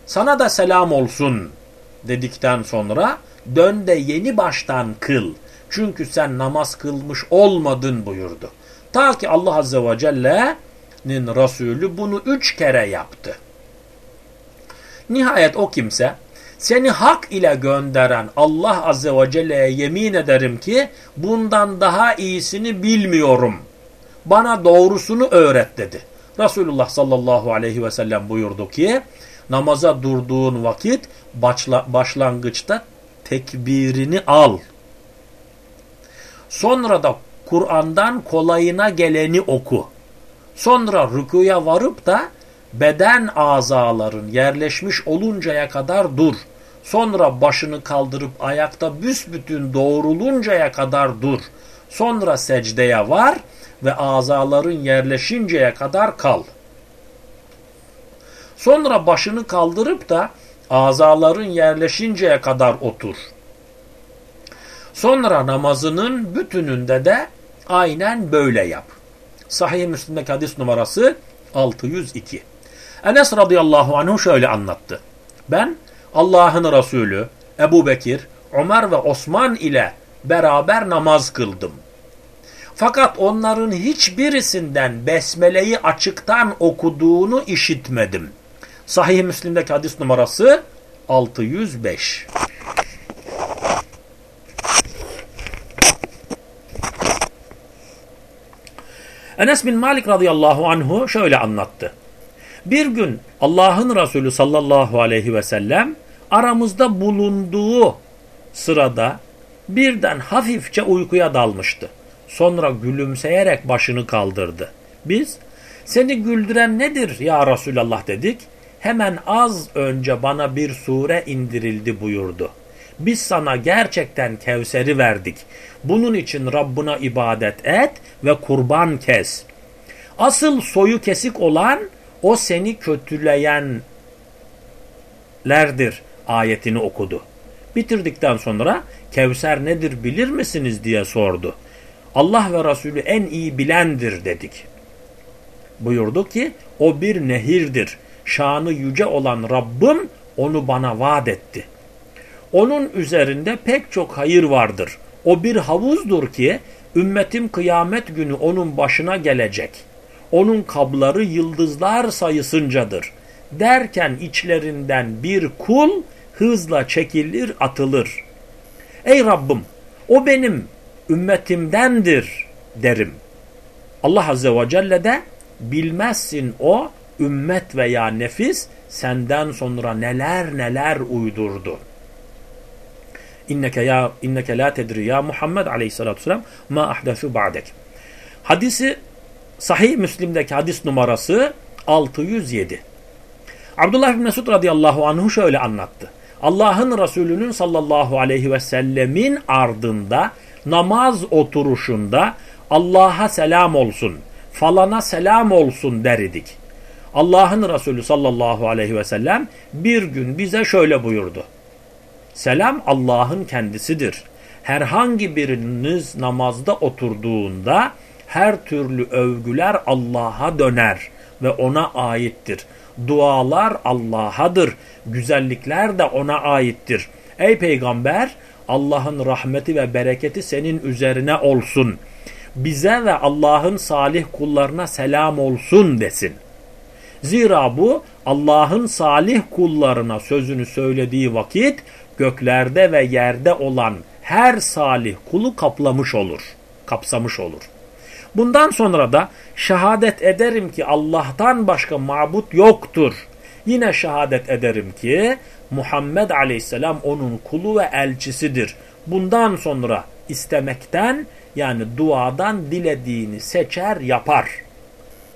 Sana da selam olsun dedikten sonra dön de yeni baştan kıl. Çünkü sen namaz kılmış olmadın buyurdu. Ta ki Allah Azze ve Celle'nin Resulü bunu üç kere yaptı. Nihayet o kimse seni hak ile gönderen Allah Azze ve Celle'ye yemin ederim ki bundan daha iyisini bilmiyorum. Bana doğrusunu öğret dedi. Resulullah sallallahu aleyhi ve sellem buyurdu ki namaza durduğun vakit başla, başlangıçta tekbirini al. Sonra da Kur'an'dan kolayına geleni oku. Sonra rükuya varıp da beden azaların yerleşmiş oluncaya kadar dur. Sonra başını kaldırıp ayakta büsbütün doğruluncaya kadar dur. Sonra secdeye var ve azaların yerleşinceye kadar kal. Sonra başını kaldırıp da azaların yerleşinceye kadar otur. Sonra namazının bütününde de aynen böyle yap. Sahih Müslim'deki hadis numarası 602. Enes radıyallahu anhu şöyle anlattı. Ben Allah'ın Resulü Ebu Bekir, Ömer ve Osman ile beraber namaz kıldım. Fakat onların hiçbirisinden besmeleyi açıktan okuduğunu işitmedim. Sahih Müslim'deki hadis numarası 605. Enes bin Malik radıyallahu anhu şöyle anlattı. Bir gün Allah'ın Resulü sallallahu aleyhi ve sellem aramızda bulunduğu sırada birden hafifçe uykuya dalmıştı. Sonra gülümseyerek başını kaldırdı. Biz seni güldüren nedir ya Resulallah dedik. Hemen az önce bana bir sure indirildi buyurdu. Biz sana gerçekten Kevser'i verdik. Bunun için Rabbına ibadet et ve kurban kes. Asıl soyu kesik olan o seni kötüleyenlerdir ayetini okudu. Bitirdikten sonra Kevser nedir bilir misiniz diye sordu. Allah ve Resulü en iyi bilendir dedik. Buyurdu ki o bir nehirdir. Şanı yüce olan Rabbim onu bana vaat etti. Onun üzerinde pek çok hayır vardır. O bir havuzdur ki ümmetim kıyamet günü onun başına gelecek. Onun kabları yıldızlar sayısıncadır. Derken içlerinden bir kul hızla çekilir atılır. Ey Rabbim o benim ümmetimdendir derim. Allah Azze ve Celle de bilmezsin o ümmet veya nefis senden sonra neler neler uydurdu. İnneke ya inneke la tedri ya Muhammed Aleyhissalatu vesselam ma ahdesu ba'dek. Hadisi Sahih Müslim'deki hadis numarası 607. Abdullah bin Mesud radıyallahu anhu şöyle anlattı. Allah'ın Resulü'nün sallallahu aleyhi ve sellemin ardında namaz oturuşunda Allah'a selam olsun, falana selam olsun deridik. Allah'ın Resulü sallallahu aleyhi ve sellem bir gün bize şöyle buyurdu. Selam Allah'ın kendisidir. Herhangi biriniz namazda oturduğunda her türlü övgüler Allah'a döner ve ona aittir. Dualar Allah'adır. Güzellikler de ona aittir. Ey peygamber Allah'ın rahmeti ve bereketi senin üzerine olsun. Bize ve Allah'ın salih kullarına selam olsun desin. Zira bu Allah'ın salih kullarına sözünü söylediği vakit göklerde ve yerde olan her salih kulu kaplamış olur, kapsamış olur. Bundan sonra da şehadet ederim ki Allah'tan başka mabut yoktur. Yine şehadet ederim ki Muhammed Aleyhisselam onun kulu ve elçisidir. Bundan sonra istemekten yani duadan dilediğini seçer yapar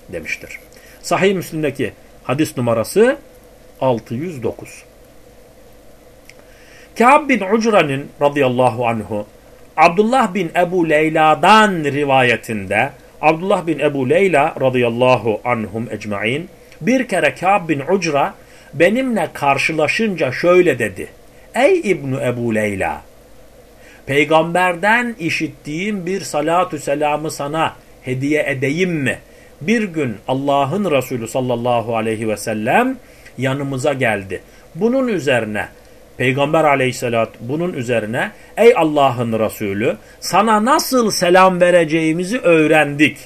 demiştir. Sahih Müslim'deki hadis numarası 609. Kâb bin Ucra'nın radıyallahu anhu Abdullah bin Ebu Leyla'dan rivayetinde Abdullah bin Ebu Leyla radıyallahu anhum ecmain bir kere Kâb bin Ucra benimle karşılaşınca şöyle dedi. Ey İbnu Ebu Leyla peygamberden işittiğim bir salatü selamı sana hediye edeyim mi? Bir gün Allah'ın Resulü sallallahu aleyhi ve sellem yanımıza geldi. Bunun üzerine Peygamber aleyhissalat bunun üzerine ey Allah'ın Resulü sana nasıl selam vereceğimizi öğrendik.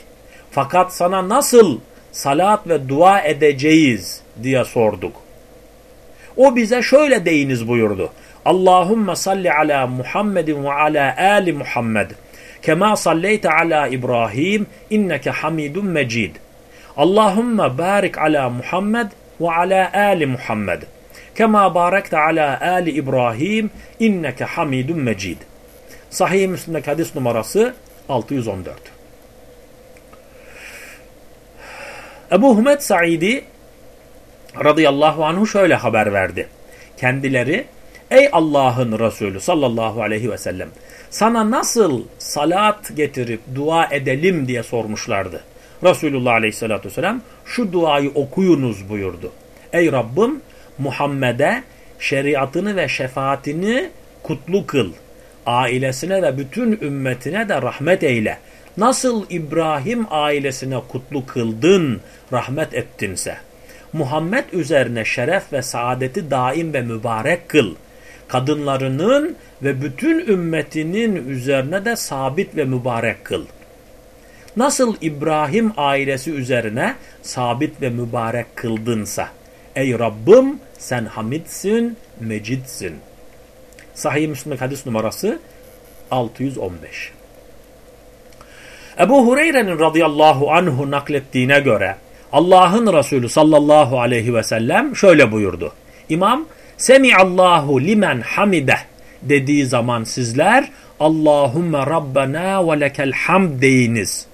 Fakat sana nasıl salat ve dua edeceğiz diye sorduk. O bize şöyle deyiniz buyurdu. Allahümme salli ala Muhammedin ve ala ali Muhammed. Kema salleyte ala İbrahim inneke hamidun mecid. Allahümme barik ala Muhammed ve ala ali Muhammed. Kema barekte ala ali İbrahim inneke hamidun mecid. Sahih Müslim'deki hadis numarası 614. Ebu Humed Saidi radıyallahu anhu şöyle haber verdi. Kendileri ey Allah'ın Resulü sallallahu aleyhi ve sellem sana nasıl salat getirip dua edelim diye sormuşlardı. Resulullah aleyhissalatü vesselam şu duayı okuyunuz buyurdu. Ey Rabbim Muhammed'e şeriatını ve şefaatini kutlu kıl. Ailesine ve bütün ümmetine de rahmet eyle. Nasıl İbrahim ailesine kutlu kıldın, rahmet ettinse. Muhammed üzerine şeref ve saadeti daim ve mübarek kıl. Kadınlarının ve bütün ümmetinin üzerine de sabit ve mübarek kıl. Nasıl İbrahim ailesi üzerine sabit ve mübarek kıldınsa. Ey Rabbim sen hamidsin, mecidsin. Sahih Müslim hadis numarası 615. Ebu Hureyre'nin radıyallahu anhu naklettiğine göre Allah'ın Resulü sallallahu aleyhi ve sellem şöyle buyurdu. İmam Semi'allahu limen hamide dediği zaman sizler Allahümme Rabbena ve lekel hamd deyiniz.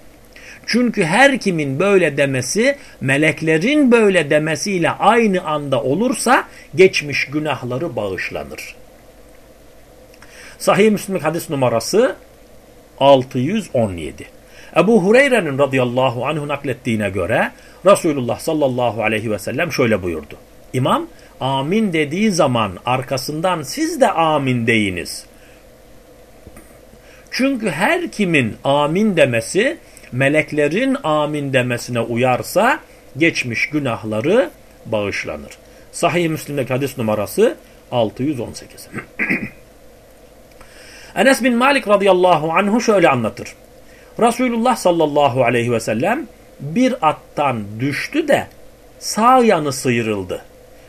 Çünkü her kimin böyle demesi meleklerin böyle demesiyle aynı anda olursa geçmiş günahları bağışlanır. Sahih Müslim hadis numarası 617. Ebu Hureyre'nin radıyallahu anhu naklettiğine göre Resulullah sallallahu aleyhi ve sellem şöyle buyurdu. İmam amin dediği zaman arkasından siz de amin deyiniz. Çünkü her kimin amin demesi meleklerin amin demesine uyarsa geçmiş günahları bağışlanır. Sahih Müslim'deki hadis numarası 618. <clears throat> Enes bin Malik radıyallahu anhu şöyle anlatır. Resulullah sallallahu aleyhi ve sellem bir attan düştü de sağ yanı sıyrıldı.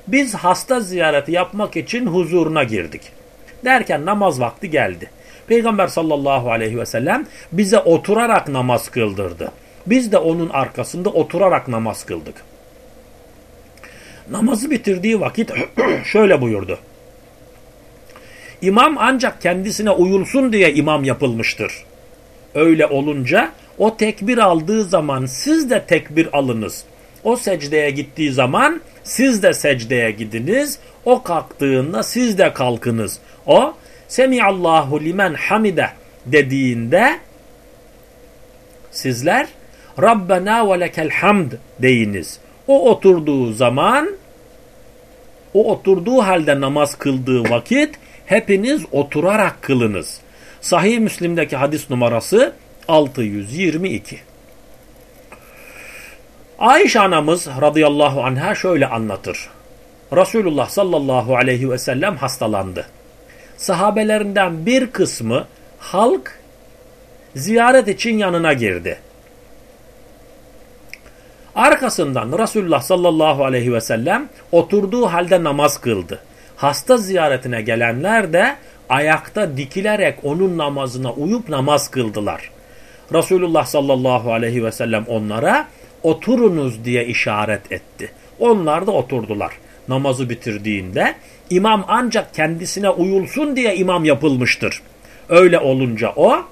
Biz hasta ziyareti yapmak için huzuruna girdik. Derken namaz vakti geldi. Peygamber sallallahu aleyhi ve sellem bize oturarak namaz kıldırdı. Biz de onun arkasında oturarak namaz kıldık. Namazı bitirdiği vakit <clears throat> şöyle buyurdu. İmam ancak kendisine uyulsun diye imam yapılmıştır. Öyle olunca o tekbir aldığı zaman siz de tekbir alınız. O secdeye gittiği zaman siz de secdeye gidiniz. O kalktığında siz de kalkınız. O Semiallahu limen hamide dediğinde sizler Rabbena ve lekel hamd deyiniz. O oturduğu zaman o oturduğu halde namaz kıldığı vakit hepiniz oturarak kılınız. Sahih Müslim'deki hadis numarası 622. Ayşe anamız radıyallahu anha şöyle anlatır. Resulullah sallallahu aleyhi ve sellem hastalandı. Sahabelerinden bir kısmı halk ziyaret için yanına girdi. Arkasından Resulullah sallallahu aleyhi ve sellem oturduğu halde namaz kıldı. Hasta ziyaretine gelenler de ayakta dikilerek onun namazına uyup namaz kıldılar. Resulullah sallallahu aleyhi ve sellem onlara oturunuz diye işaret etti. Onlar da oturdular. Namazı bitirdiğinde imam ancak kendisine uyulsun diye imam yapılmıştır. Öyle olunca o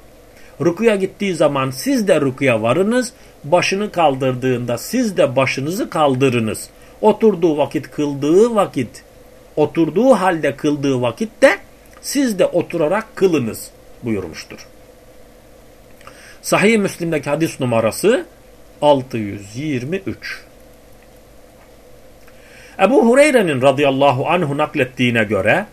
rukuya gittiği zaman siz de rukuya varınız, başını kaldırdığında siz de başınızı kaldırınız. Oturduğu vakit kıldığı vakit, oturduğu halde kıldığı vakitte siz de oturarak kılınız buyurmuştur. Sahih Müslim'deki hadis numarası 623. Ebu Hureyre'nin radıyallahu anhu naklettiğine göre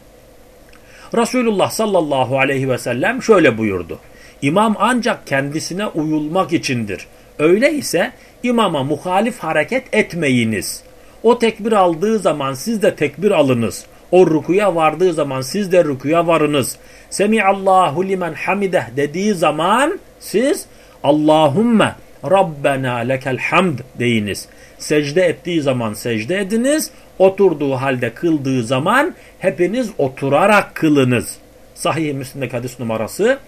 Resulullah sallallahu aleyhi ve sellem şöyle buyurdu. İmam ancak kendisine uyulmak içindir. Öyleyse imama muhalif hareket etmeyiniz. O tekbir aldığı zaman siz de tekbir alınız. O rukuya vardığı zaman siz de rukuya varınız. Semiallahu limen hamideh dediği zaman siz Allahümme Rabbena lekel hamd deyiniz. Secde ettiği zaman secde ediniz. Oturduğu halde kıldığı zaman hepiniz oturarak kılınız. Sahih-i Müslim'deki hadis numarası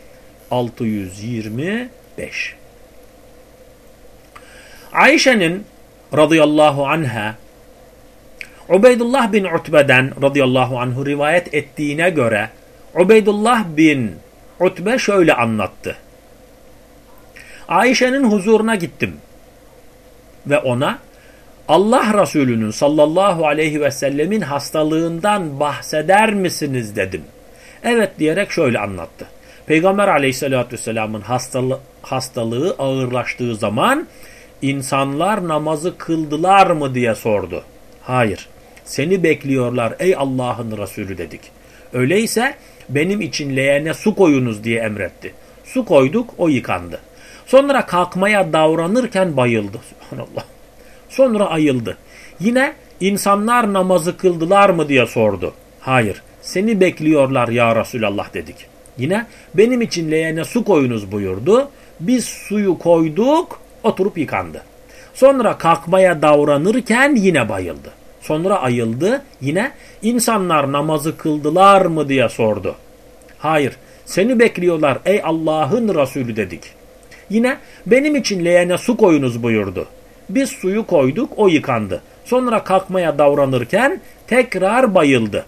625. Ayşe'nin radıyallahu anha Ubeydullah bin Utbe'den radıyallahu anhu rivayet ettiğine göre Ubeydullah bin Utbe şöyle anlattı. Ayşe'nin huzuruna gittim ve ona Allah Resulü'nün sallallahu aleyhi ve sellemin hastalığından bahseder misiniz dedim. Evet diyerek şöyle anlattı. Peygamber aleyhissalatü vesselamın hastalığı, hastalığı ağırlaştığı zaman insanlar namazı kıldılar mı diye sordu. Hayır. Seni bekliyorlar ey Allah'ın Resulü dedik. Öyleyse benim için leğene su koyunuz diye emretti. Su koyduk o yıkandı. Sonra kalkmaya davranırken bayıldı. Subhanallah. Sonra ayıldı. Yine insanlar namazı kıldılar mı diye sordu. Hayır. Seni bekliyorlar ya Resulallah dedik. Yine benim için leğene su koyunuz buyurdu. Biz suyu koyduk oturup yıkandı. Sonra kalkmaya davranırken yine bayıldı. Sonra ayıldı. Yine insanlar namazı kıldılar mı diye sordu. Hayır seni bekliyorlar ey Allah'ın Resulü dedik. Yine benim için leğene su koyunuz buyurdu. Biz suyu koyduk o yıkandı. Sonra kalkmaya davranırken tekrar bayıldı.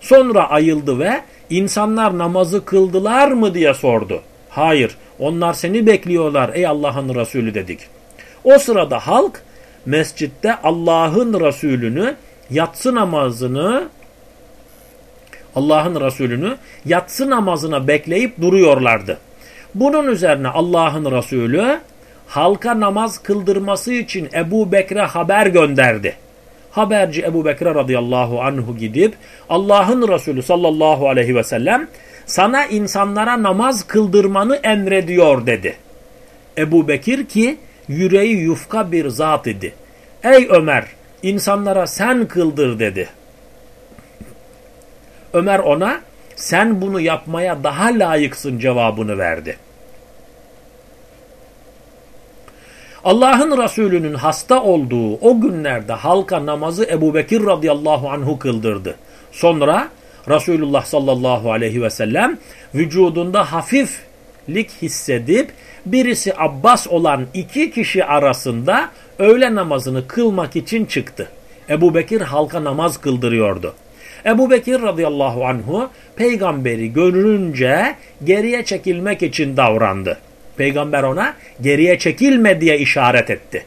Sonra ayıldı ve insanlar namazı kıldılar mı diye sordu. Hayır onlar seni bekliyorlar ey Allah'ın Resulü dedik. O sırada halk mescitte Allah'ın Resulünü yatsı namazını Allah'ın Resulünü yatsı namazına bekleyip duruyorlardı. Bunun üzerine Allah'ın Resulü halka namaz kıldırması için Ebu Bekre haber gönderdi. Haberci Ebu Bekre radıyallahu anhu gidip Allah'ın Resulü sallallahu aleyhi ve sellem sana insanlara namaz kıldırmanı emrediyor dedi. Ebu Bekir ki yüreği yufka bir zat idi. Ey Ömer insanlara sen kıldır dedi. Ömer ona sen bunu yapmaya daha layıksın cevabını verdi. Allah'ın Resulü'nün hasta olduğu o günlerde halka namazı Ebu Bekir radıyallahu anhu kıldırdı. Sonra Resulullah sallallahu aleyhi ve sellem vücudunda hafiflik hissedip birisi Abbas olan iki kişi arasında öğle namazını kılmak için çıktı. Ebu Bekir halka namaz kıldırıyordu. Ebu Bekir radıyallahu anhu peygamberi görünce geriye çekilmek için davrandı. Peygamber ona geriye çekilme diye işaret etti.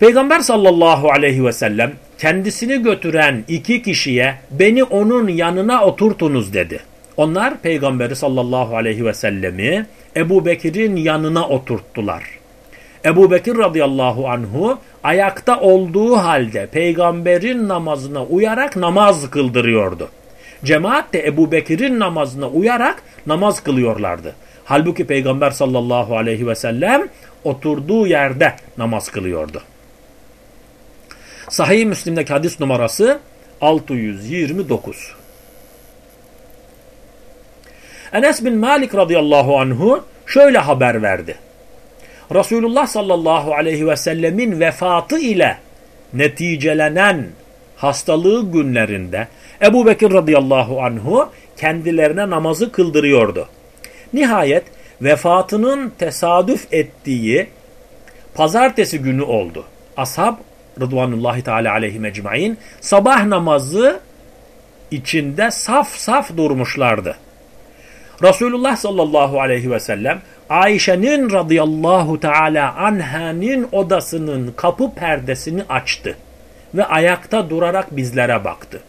Peygamber sallallahu aleyhi ve sellem kendisini götüren iki kişiye beni onun yanına oturtunuz dedi. Onlar peygamberi sallallahu aleyhi ve sellemi Ebu Bekir'in yanına oturttular. Ebu Bekir radıyallahu anhu ayakta olduğu halde peygamberin namazına uyarak namaz kıldırıyordu. Cemaat de Ebu Bekir'in namazına uyarak namaz kılıyorlardı. Halbuki peygamber sallallahu aleyhi ve sellem oturduğu yerde namaz kılıyordu. Sahih-i Müslim'deki hadis numarası 629. Enes bin Malik radıyallahu anhu şöyle haber verdi. Resulullah sallallahu aleyhi ve sellemin vefatı ile neticelenen hastalığı günlerinde Ebu Bekir radıyallahu anhu kendilerine namazı kıldırıyordu. Nihayet vefatının tesadüf ettiği pazartesi günü oldu. Ashab Rıdvanullahi Teala aleyhi mecmain sabah namazı içinde saf saf durmuşlardı. Resulullah sallallahu aleyhi ve sellem Ayşe'nin radıyallahu teala anhanin odasının kapı perdesini açtı ve ayakta durarak bizlere baktı.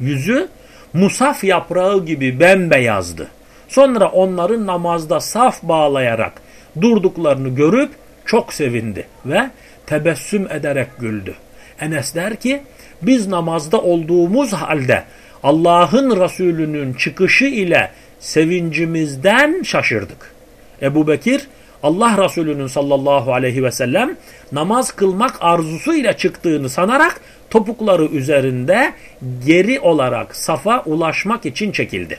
Yüzü musaf yaprağı gibi bembeyazdı. Sonra onların namazda saf bağlayarak durduklarını görüp çok sevindi ve tebessüm ederek güldü. Enes der ki biz namazda olduğumuz halde Allah'ın Resulü'nün çıkışı ile sevincimizden şaşırdık. Ebu Bekir Allah Resulü'nün sallallahu aleyhi ve sellem namaz kılmak arzusu ile çıktığını sanarak topukları üzerinde geri olarak safa ulaşmak için çekildi.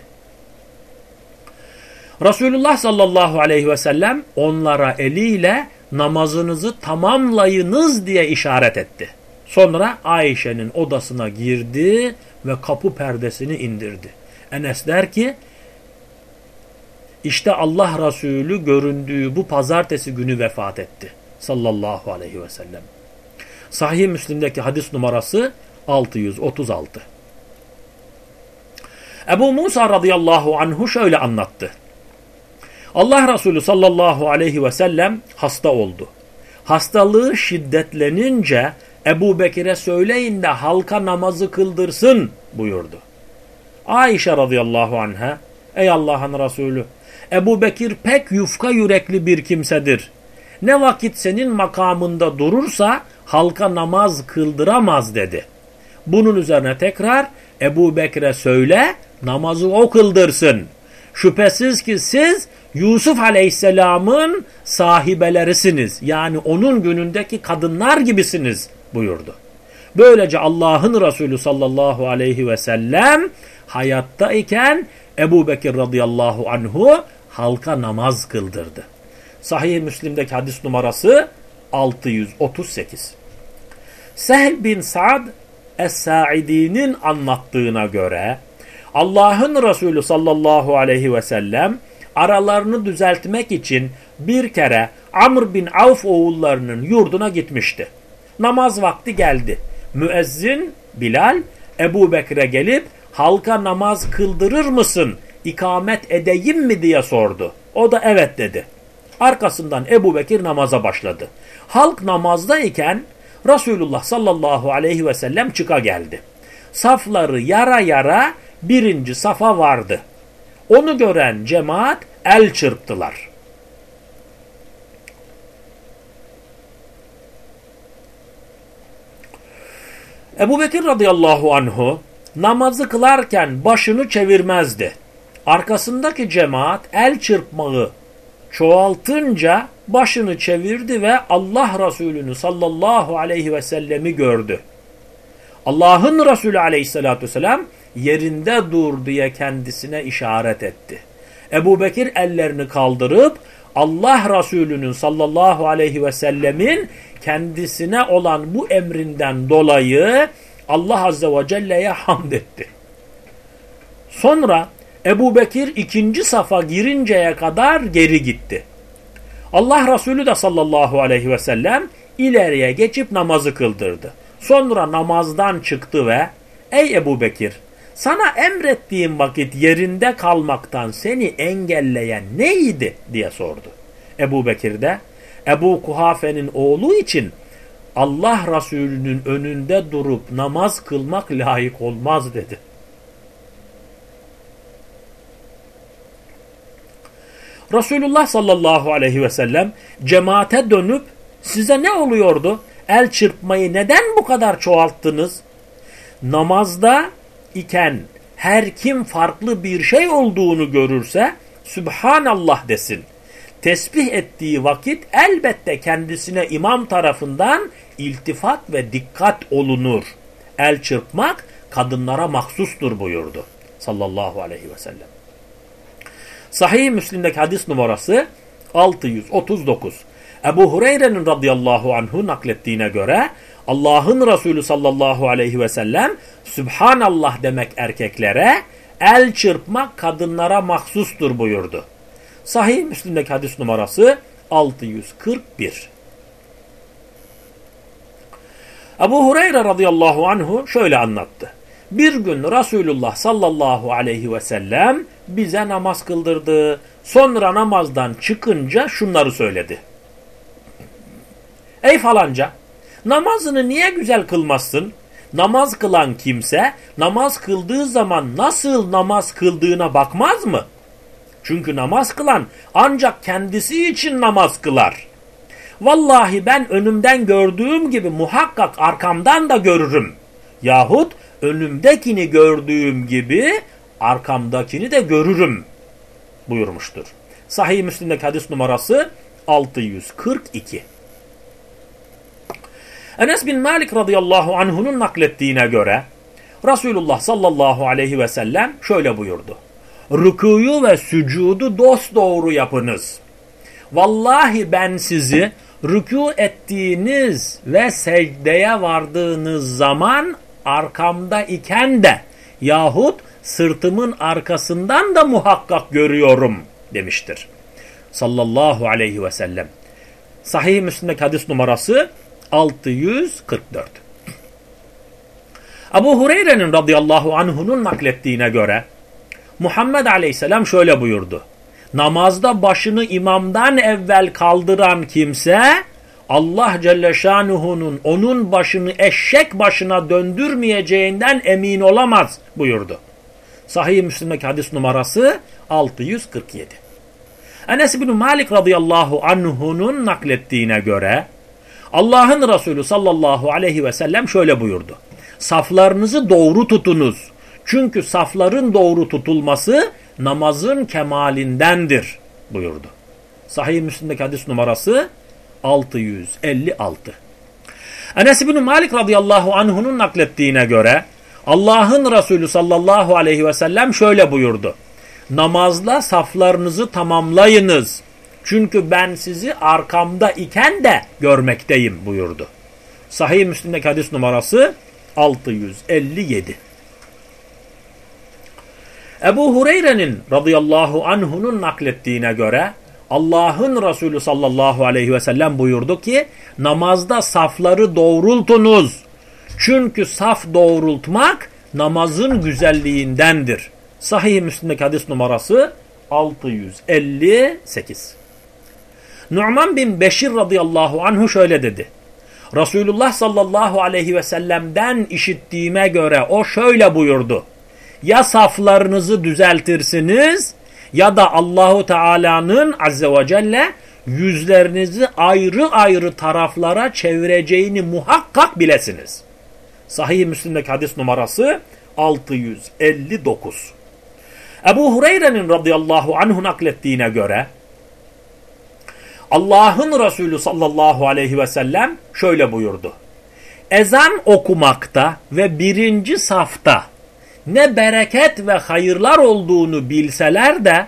Resulullah sallallahu aleyhi ve sellem onlara eliyle namazınızı tamamlayınız diye işaret etti. Sonra Ayşe'nin odasına girdi ve kapı perdesini indirdi. Enes der ki işte Allah Resulü göründüğü bu pazartesi günü vefat etti. Sallallahu aleyhi ve sellem. Sahih Müslim'deki hadis numarası 636. Ebu Musa radıyallahu anhu şöyle anlattı. Allah Resulü sallallahu aleyhi ve sellem hasta oldu. Hastalığı şiddetlenince Ebu Bekir'e söyleyin de halka namazı kıldırsın buyurdu. Ayşe radıyallahu anha ey Allah'ın Resulü Ebu Bekir pek yufka yürekli bir kimsedir. Ne vakit senin makamında durursa halka namaz kıldıramaz dedi. Bunun üzerine tekrar Ebu Bekir'e söyle namazı o kıldırsın. Şüphesiz ki siz Yusuf Aleyhisselam'ın sahibelerisiniz. Yani onun günündeki kadınlar gibisiniz buyurdu. Böylece Allah'ın Resulü sallallahu aleyhi ve sellem hayattayken Ebu Bekir radıyallahu anhu halka namaz kıldırdı. Sahih Müslim'deki hadis numarası 638. Sehl bin Sa'd Es-Sa'idi'nin anlattığına göre Allah'ın Resulü sallallahu aleyhi ve sellem aralarını düzeltmek için bir kere Amr bin Avf oğullarının yurduna gitmişti. Namaz vakti geldi. Müezzin Bilal Ebu Bekir'e gelip halka namaz kıldırır mısın, ikamet edeyim mi diye sordu. O da evet dedi. Arkasından Ebu Bekir namaza başladı. Halk namazdayken Resulullah sallallahu aleyhi ve sellem çıka geldi. Safları yara yara birinci safa vardı. Onu gören cemaat el çırptılar. Ebu Bekir radıyallahu anhu namazı kılarken başını çevirmezdi. Arkasındaki cemaat el çırpmayı çoğaltınca başını çevirdi ve Allah Resulü'nü sallallahu aleyhi ve sellemi gördü. Allah'ın Resulü aleyhissalatü vesselam yerinde dur diye kendisine işaret etti. Ebu Bekir ellerini kaldırıp Allah Resulü'nün sallallahu aleyhi ve sellemin kendisine olan bu emrinden dolayı Allah Azze ve Celle'ye hamd etti. Sonra Ebu Bekir ikinci safa girinceye kadar geri gitti. Allah Resulü de sallallahu aleyhi ve sellem ileriye geçip namazı kıldırdı. Sonra namazdan çıktı ve ey Ebu Bekir sana emrettiğim vakit yerinde kalmaktan seni engelleyen neydi diye sordu. Ebu Bekir de Ebu Kuhafe'nin oğlu için Allah Resulü'nün önünde durup namaz kılmak layık olmaz dedi. Resulullah sallallahu aleyhi ve sellem cemaate dönüp size ne oluyordu? El çırpmayı neden bu kadar çoğalttınız? Namazda iken her kim farklı bir şey olduğunu görürse Sübhanallah desin. Tesbih ettiği vakit elbette kendisine imam tarafından iltifat ve dikkat olunur. El çırpmak kadınlara mahsustur buyurdu. Sallallahu aleyhi ve sellem. Sahih Müslim'deki hadis numarası 639. Ebu Hureyre'nin radıyallahu anhu naklettiğine göre Allah'ın Resulü sallallahu aleyhi ve sellem Sübhanallah demek erkeklere, el çırpmak kadınlara mahsustur buyurdu. Sahih Müslim'deki hadis numarası 641. Ebu Hureyre radıyallahu anhu şöyle anlattı. Bir gün Resulullah sallallahu aleyhi ve sellem bize namaz kıldırdı. Sonra namazdan çıkınca şunları söyledi. Ey falanca namazını niye güzel kılmazsın? Namaz kılan kimse namaz kıldığı zaman nasıl namaz kıldığına bakmaz mı? Çünkü namaz kılan ancak kendisi için namaz kılar. Vallahi ben önümden gördüğüm gibi muhakkak arkamdan da görürüm. Yahut önümdekini gördüğüm gibi arkamdakini de görürüm buyurmuştur. Sahih Müslim'deki hadis numarası 642. Enes bin Malik radıyallahu anh'unun naklettiğine göre Resulullah sallallahu aleyhi ve sellem şöyle buyurdu. Rükuyu ve sücudu dosdoğru yapınız. Vallahi ben sizi rükû ettiğiniz ve secdeye vardığınız zaman arkamda iken de yahut sırtımın arkasından da muhakkak görüyorum demiştir. Sallallahu aleyhi ve sellem. Sahih Müslim'deki hadis numarası 644. Abu Hureyre'nin radıyallahu anhunun naklettiğine göre Muhammed aleyhisselam şöyle buyurdu. Namazda başını imamdan evvel kaldıran kimse Allah Celle Şanuhu'nun onun başını eşek başına döndürmeyeceğinden emin olamaz buyurdu. Sahih Müslim'deki hadis numarası 647. Enes bin Malik radıyallahu anhu'nun naklettiğine göre Allah'ın Resulü sallallahu aleyhi ve sellem şöyle buyurdu. Saflarınızı doğru tutunuz. Çünkü safların doğru tutulması namazın kemalindendir buyurdu. Sahih Müslim'deki hadis numarası 656. Enes bin Malik radıyallahu anh'unun naklettiğine göre Allah'ın Resulü sallallahu aleyhi ve sellem şöyle buyurdu. Namazla saflarınızı tamamlayınız. Çünkü ben sizi arkamda iken de görmekteyim buyurdu. Sahih Müslim'deki hadis numarası 657. Ebu Hureyre'nin radıyallahu anhunun naklettiğine göre Allah'ın Resulü sallallahu aleyhi ve sellem buyurdu ki namazda safları doğrultunuz. Çünkü saf doğrultmak namazın güzelliğindendir. Sahih Müslim'deki hadis numarası 658. Nu'man bin Beşir radıyallahu anhu şöyle dedi. Resulullah sallallahu aleyhi ve sellem'den işittiğime göre o şöyle buyurdu. Ya saflarınızı düzeltirsiniz ya da Allahu Teala'nın azze ve celle yüzlerinizi ayrı ayrı taraflara çevireceğini muhakkak bilesiniz. Sahih Müslim'deki hadis numarası 659. Ebu Hureyre'nin radıyallahu anhu naklettiğine göre Allah'ın Resulü sallallahu aleyhi ve sellem şöyle buyurdu. Ezan okumakta ve birinci safta ne bereket ve hayırlar olduğunu bilseler de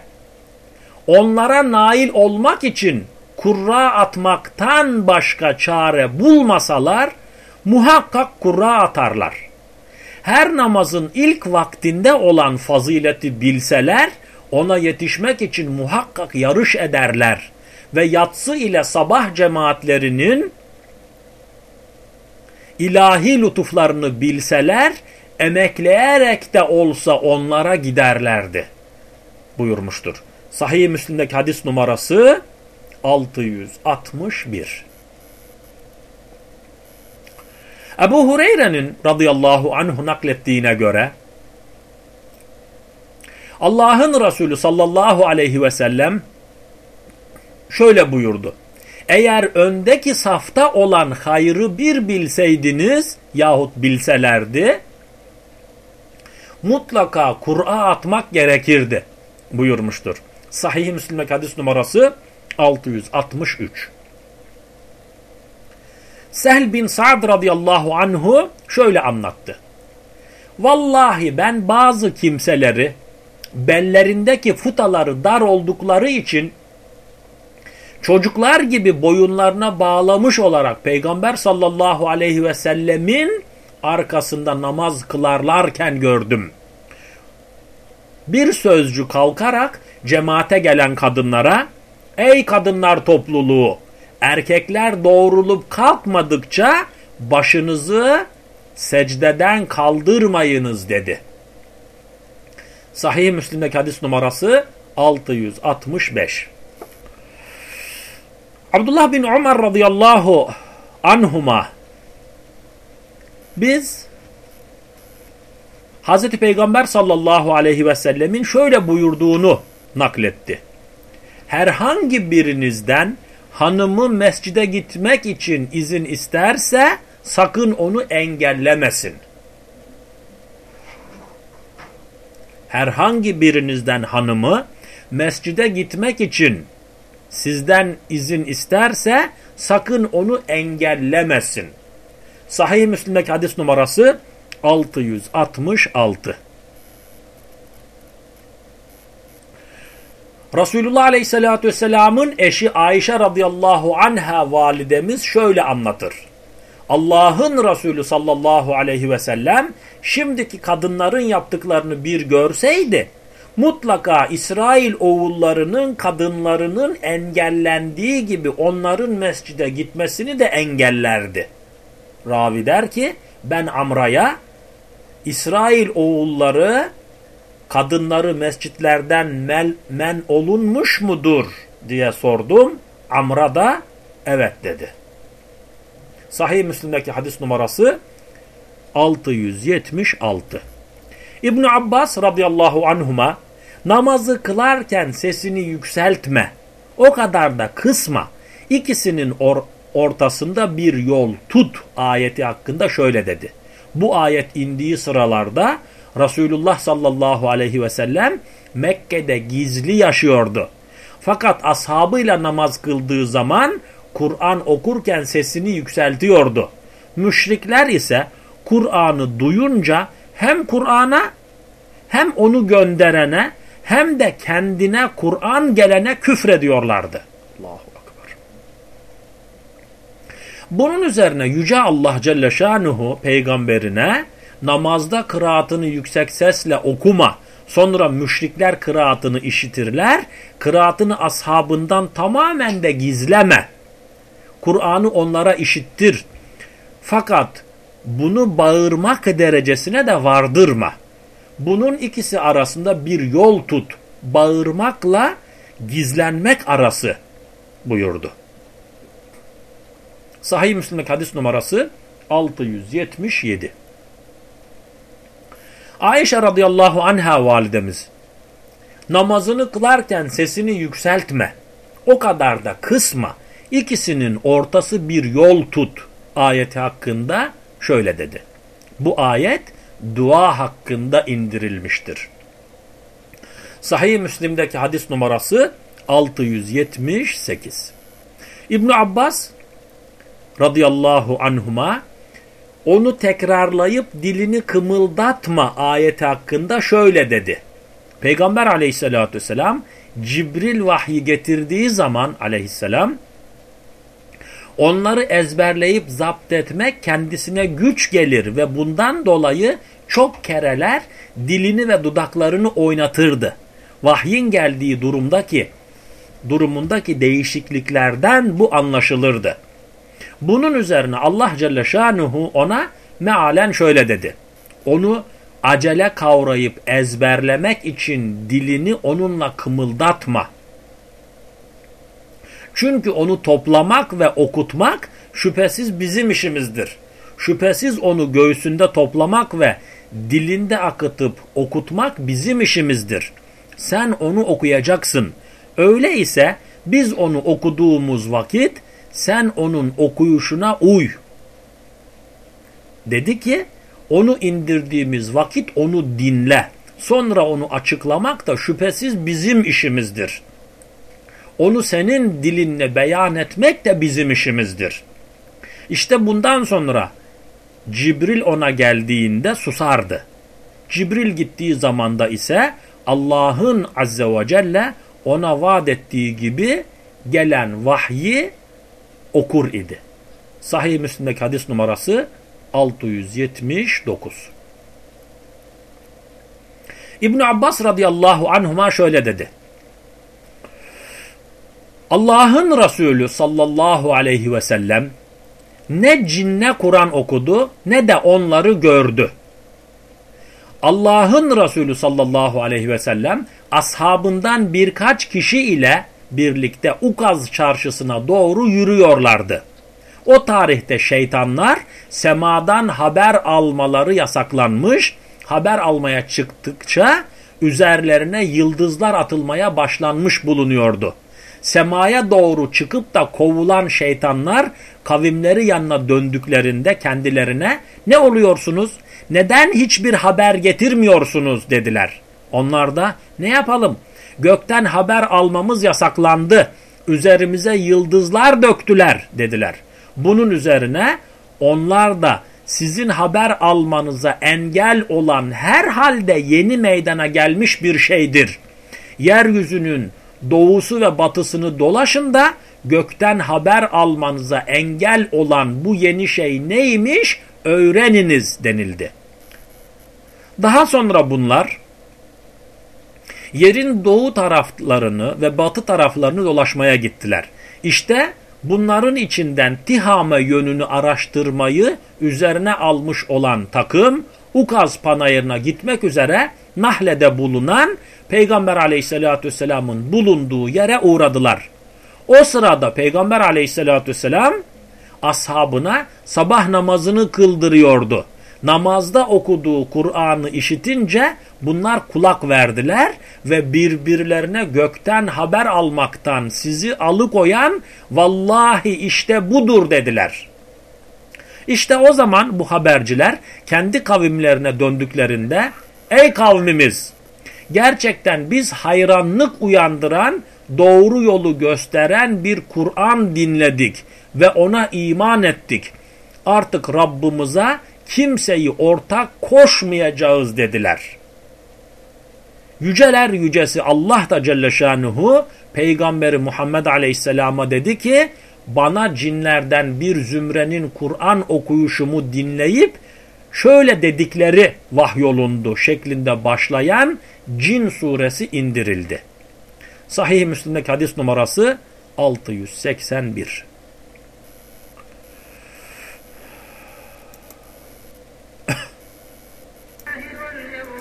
onlara nail olmak için kurra atmaktan başka çare bulmasalar muhakkak kurra atarlar. Her namazın ilk vaktinde olan fazileti bilseler ona yetişmek için muhakkak yarış ederler ve yatsı ile sabah cemaatlerinin ilahi lütuflarını bilseler emekleyerek de olsa onlara giderlerdi buyurmuştur. Sahih Müslim'deki hadis numarası 661. Ebu Hureyre'nin radıyallahu anhu naklettiğine göre Allah'ın Resulü sallallahu aleyhi ve sellem şöyle buyurdu. Eğer öndeki safta olan hayrı bir bilseydiniz yahut bilselerdi mutlaka Kur'a atmak gerekirdi buyurmuştur. Sahih-i Müslim'e hadis numarası 663. Sehl bin Sa'd radıyallahu anhu şöyle anlattı. Vallahi ben bazı kimseleri bellerindeki futaları dar oldukları için çocuklar gibi boyunlarına bağlamış olarak Peygamber sallallahu aleyhi ve sellemin arkasında namaz kılarlarken gördüm. Bir sözcü kalkarak cemaate gelen kadınlara Ey kadınlar topluluğu erkekler doğrulup kalkmadıkça başınızı secdeden kaldırmayınız dedi. Sahih Müslim'deki hadis numarası 665. Abdullah bin Umar radıyallahu anhuma biz Hz. Peygamber sallallahu aleyhi ve sellemin şöyle buyurduğunu nakletti. Herhangi birinizden hanımı mescide gitmek için izin isterse sakın onu engellemesin. Herhangi birinizden hanımı mescide gitmek için sizden izin isterse sakın onu engellemesin. Sahih Müslim'deki hadis numarası 666. Resulullah Aleyhisselatü Vesselam'ın eşi Ayşe radıyallahu anha validemiz şöyle anlatır. Allah'ın Resulü sallallahu aleyhi ve sellem şimdiki kadınların yaptıklarını bir görseydi mutlaka İsrail oğullarının kadınlarının engellendiği gibi onların mescide gitmesini de engellerdi. Ravi der ki ben Amra'ya İsrail oğulları kadınları mescitlerden mel, men olunmuş mudur diye sordum. Amra da evet dedi. Sahih Müslim'deki hadis numarası 676. İbn Abbas radıyallahu anhuma namazı kılarken sesini yükseltme. O kadar da kısma. İkisinin or ortasında bir yol tut ayeti hakkında şöyle dedi. Bu ayet indiği sıralarda Resulullah sallallahu aleyhi ve sellem Mekke'de gizli yaşıyordu. Fakat ashabıyla namaz kıldığı zaman Kur'an okurken sesini yükseltiyordu. Müşrikler ise Kur'an'ı duyunca hem Kur'an'a hem onu gönderene hem de kendine Kur'an gelene küfrediyorlardı. Allahu Akbar. Bunun üzerine Yüce Allah Celle Şanuhu peygamberine namazda kıraatını yüksek sesle okuma. Sonra müşrikler kıraatını işitirler. Kıraatını ashabından tamamen de gizleme. Kur'an'ı onlara işittir. Fakat bunu bağırmak derecesine de vardırma. Bunun ikisi arasında bir yol tut. Bağırmakla gizlenmek arası buyurdu. Sahih Müslim'deki hadis numarası 677. Ayşe radıyallahu anha validemiz namazını kılarken sesini yükseltme. O kadar da kısma. İkisinin ortası bir yol tut ayeti hakkında şöyle dedi. Bu ayet dua hakkında indirilmiştir. Sahih Müslim'deki hadis numarası 678. İbn Abbas radıyallahu anhuma onu tekrarlayıp dilini kımıldatma ayeti hakkında şöyle dedi. Peygamber aleyhissalatü vesselam Cibril vahyi getirdiği zaman aleyhisselam onları ezberleyip zapt etmek kendisine güç gelir ve bundan dolayı çok kereler dilini ve dudaklarını oynatırdı. Vahyin geldiği durumdaki durumundaki değişikliklerden bu anlaşılırdı. Bunun üzerine Allah Celle Şanuhu ona mealen şöyle dedi. Onu acele kavrayıp ezberlemek için dilini onunla kımıldatma. Çünkü onu toplamak ve okutmak şüphesiz bizim işimizdir. Şüphesiz onu göğsünde toplamak ve dilinde akıtıp okutmak bizim işimizdir. Sen onu okuyacaksın. Öyleyse biz onu okuduğumuz vakit sen onun okuyuşuna uy. Dedi ki onu indirdiğimiz vakit onu dinle. Sonra onu açıklamak da şüphesiz bizim işimizdir. Onu senin dilinle beyan etmek de bizim işimizdir. İşte bundan sonra Cibril ona geldiğinde susardı. Cibril gittiği zamanda ise Allah'ın azze ve celle ona vaat ettiği gibi gelen vahyi okur idi. Sahih Müslim'deki hadis numarası 679. İbn Abbas radıyallahu anhuma şöyle dedi. Allah'ın Resulü sallallahu aleyhi ve sellem ne cinne Kur'an okudu ne de onları gördü. Allah'ın Resulü sallallahu aleyhi ve sellem ashabından birkaç kişi ile birlikte Ukaz çarşısına doğru yürüyorlardı. O tarihte şeytanlar semadan haber almaları yasaklanmış, haber almaya çıktıkça üzerlerine yıldızlar atılmaya başlanmış bulunuyordu. Semaya doğru çıkıp da kovulan şeytanlar kavimleri yanına döndüklerinde kendilerine ne oluyorsunuz? Neden hiçbir haber getirmiyorsunuz dediler. Onlar da ne yapalım gökten haber almamız yasaklandı. Üzerimize yıldızlar döktüler dediler. Bunun üzerine onlar da sizin haber almanıza engel olan her halde yeni meydana gelmiş bir şeydir. Yeryüzünün doğusu ve batısını dolaşın da gökten haber almanıza engel olan bu yeni şey neymiş öğreniniz denildi. Daha sonra bunlar yerin doğu taraflarını ve batı taraflarını dolaşmaya gittiler. İşte bunların içinden Tihame yönünü araştırmayı üzerine almış olan takım Ukaz panayırına gitmek üzere Nahle'de bulunan Peygamber aleyhissalatü vesselamın bulunduğu yere uğradılar. O sırada Peygamber aleyhissalatü vesselam ashabına sabah namazını kıldırıyordu. Namazda okuduğu Kur'an'ı işitince bunlar kulak verdiler ve birbirlerine gökten haber almaktan sizi alıkoyan vallahi işte budur dediler. İşte o zaman bu haberciler kendi kavimlerine döndüklerinde ey kavmimiz gerçekten biz hayranlık uyandıran doğru yolu gösteren bir Kur'an dinledik ve ona iman ettik. Artık Rabbimize kimseyi ortak koşmayacağız dediler. Yüceler yücesi Allah da Celle Şanuhu Peygamberi Muhammed Aleyhisselam'a dedi ki bana cinlerden bir zümrenin Kur'an okuyuşumu dinleyip şöyle dedikleri vahyolundu şeklinde başlayan Cin suresi indirildi. Sahih Müslim'deki hadis numarası 681.